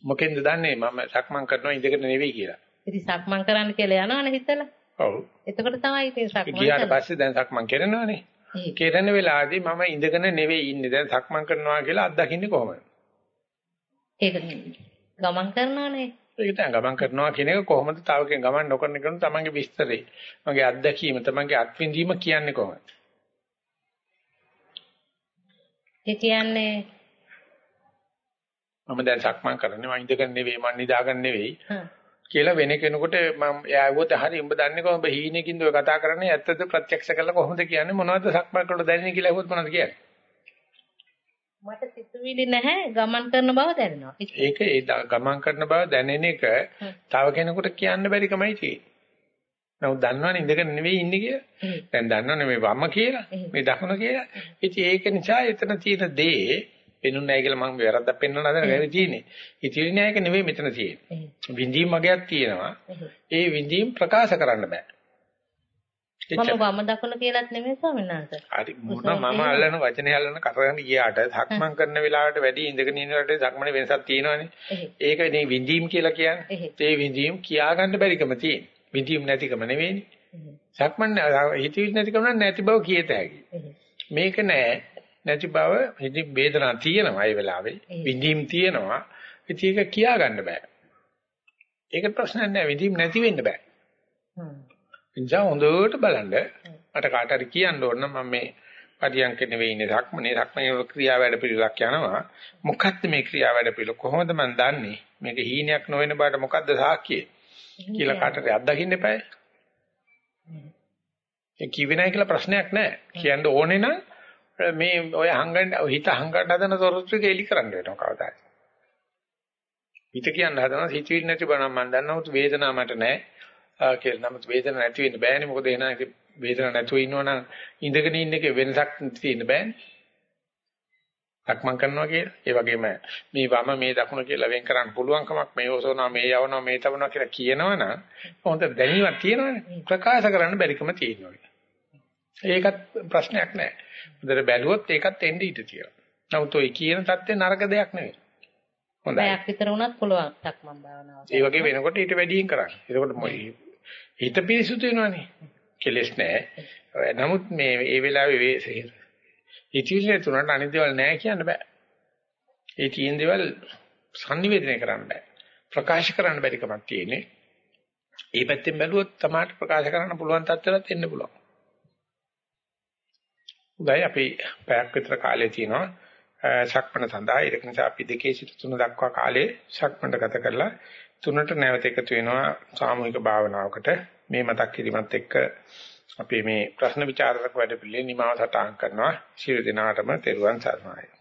මොකෙන්ද දන්නේ මම සක්මන් කරනවා ඉඳගෙන නෙවෙයි කියලා? ඉතින් සක්මන් කරන්න කියලා යනවනේ හිතලා. ඔව්. එතකොට තමයි ඉතින් සක්මන් ගියාට පස්සේ දැන් සක්මන් කරනවනේ. කෙරෙන වෙලාවේදී මම ඉඳගෙන නෙවෙයි ඉන්නේ. දැන් සක්මන් කරනවා කියලා අත්දකින්නේ කොහොමද? ඒක ගමන් කරනවනේ. ඒක තමයි ගමන් කරනවා කියන එක කොහොමද තව කෙනෙක් ගමන් නොකරන කෙනෙක් තමන්ගේ විස්තරේ. මගේ අත්දැකීම, තමන්ගේ අත්විඳීම කියන්නේ කොහොමද? ඒ කියන්නේ මම දැන් සක්මන් කරන්නේ මම ඉඳගෙන නෙවෙයි මම නිදාගෙන නෙවෙයි. කියලා වෙන කෙනෙකුට මම එයාවුවොත් හරි උඹ දන්නේ කොහොමද? හීනකින්ද ඔය කතා කරන්නේ? ඇත්තද ප්‍රත්‍යක්ෂ කරලා කොහොමද කියන්නේ? මොනවද සක්මන් කරලා දැනෙන්නේ කියලා ඇහුවොත් මොනවද කියන්නේ? මට සිතුවිලි නැහැ ගමන් කරන බව දැනෙනවා. ඒක ඒ ගමන් කරන බව දැනෙන එක තව කෙනෙකුට කියන්න බැරි කමයි තියෙන්නේ. නමුත් දන්නවනේ ඉඳගෙන නෙවෙයි ඉන්නේ කියලා. දැන් දන්නවනේ මේ වම කියලා මේ දකුණ කියලා. ඉතින් ඒක නිසා එතන තියෙන දේ පෙනුන්නේ නැහැ කියලා මම වැරද්දක් පෙන්වන්න හදන වෙලාවේ තියෙන්නේ. ඉතිරි න්යායක නෙවෙයි මෙතන තියෙන්නේ. විඳීම් වගේක් තියෙනවා. ඒ විඳීම් ප්‍රකාශ කරන්න බෑ. මම වම දකුණ කියලාත් නෙමෙයි ස්වාමීන් වහන්සේ. හරි මොන මම අල්ලන වචනේ අල්ලන කරගෙන ගියාට සක්මන් කරන වෙලාවට වැඩි ඉඳගෙන ඉන්නකොට සක්මනේ වෙනසක් තියෙනවනේ. ඒක නේ විඳීම් කියලා කියන්නේ. ඒ විඳීම් කියා ගන්න බැරිකම තියෙන. විඳීම් නැතිකම නෙවෙයිනේ. සක්මන් හිතවිලි නැතිකම නැති බව කියත හැකි. මේක නෑ නැති බව ඉතින් වේදනා තියෙනවා ඒ වෙලාවේ. විඳීම් තියෙනවා. ඉතින් ඒක කියා ගන්න බෑ. ඒක ප්‍රශ්නයක් නෑ. විඳීම් නැති වෙන්න බෑ. එනිසා හොඳට බලන්න. මට කාට හරි කියන්න ඕන නම් මම මේ පරියන්ක නෙවෙයි ඉන්නේ ධක්මනේ ධක්මනේ ක්‍රියා වැඩ පිළිලක් යනවා. මොකක්ද මේ ක්‍රියා වැඩ පිළිල කොහොමද මන් දන්නේ? මේක හීනයක් නොවන බාට මොකද්ද සාක්කිය කියලා කාට හරි අත්දකින්න එපායි. ඒ කිව්වේ නැහැ කියලා ප්‍රශ්නයක් නැහැ කියන්න ඕනේ නම් මේ ඔය හංගන්න හිත හංගන්න හදන තොරතුරු ටික එලි කරන්න වෙනවා කවදාද. හිත කියන්න හදනවා හිතවිලි නැති බණ මම දන්නවොත් වේදනාව මට නැහැ කියලා. නමුත් වේදනාවක් නැති වෙන්න බෑනේ. මොකද එන වේදනාවක් නැතුව ඉන්නවනම් ඉඳගෙන ඉන්න එකේ වෙනසක් තියෙන්න බෑනේ. සක්මන් කරනවා කියලා. ඒ වගේම මේ වම මේ දකුණ කියලා වෙන් කරන්න පුළුවන් කමක් මේ ඔසවනවා මේ යවනවා මේ තවනවා කියලා කියනවනම් හොඳ දැනීමක් තියෙනවනේ. ප්‍රකාශ කරන්න බැරිකම තියෙනවා. ඒකත් ප්‍රශ්නයක් නෑ. හොඳට බැලුවොත් ඒකත් එන්නේ ඊට තියෙනවා. නමුත් ඔය කියන தත්ත්වේ නරක දෙයක් නෙවෙයි. හොඳයි. පැයක් විතර වුණත් පුළුවන් සක්මන් භාවනාව. ඒ වගේ වෙනකොට ඊට වැඩියෙන් කරන්න. එතකොට හිත පිරිසුදු වෙනවනේ. කෙලස් නෑ. නමුත් මේ මේ වෙලාවේ ඉතිවිලේ තුනට අනිත් දේවල් නෑ කියන්න බෑ. ඒ තියෙන දේවල් sannivedanaya කරන්න බෑ. ප්‍රකාශ කරන්න බැරි කමක් තියෙන්නේ. ඒ පැත්තෙන් බැලුවොත් තමාට ප්‍රකාශ කරන්න පුළුවන් තත්ත්වයක් එන්න පුළුවන්. උදේ අපි පැයක් විතර කාලය තියෙනවා. සක්මණ සඳහා. ඒක නිසා අපි දෙකේ සිට තුන දක්වා කාලේ සක්මණට ගත කරලා තුනට නැවත එකතු වෙනවා සාමූහික භාවනාවකට. මේ මතක් කිරීමත් එක්ක අපි මේ ප්‍රශ්න විචාරක වැඩ පිළිවෙල නිමාව සටහන් කරනවා. ශිරු දිනාටම තෙරුවන් සරණයි.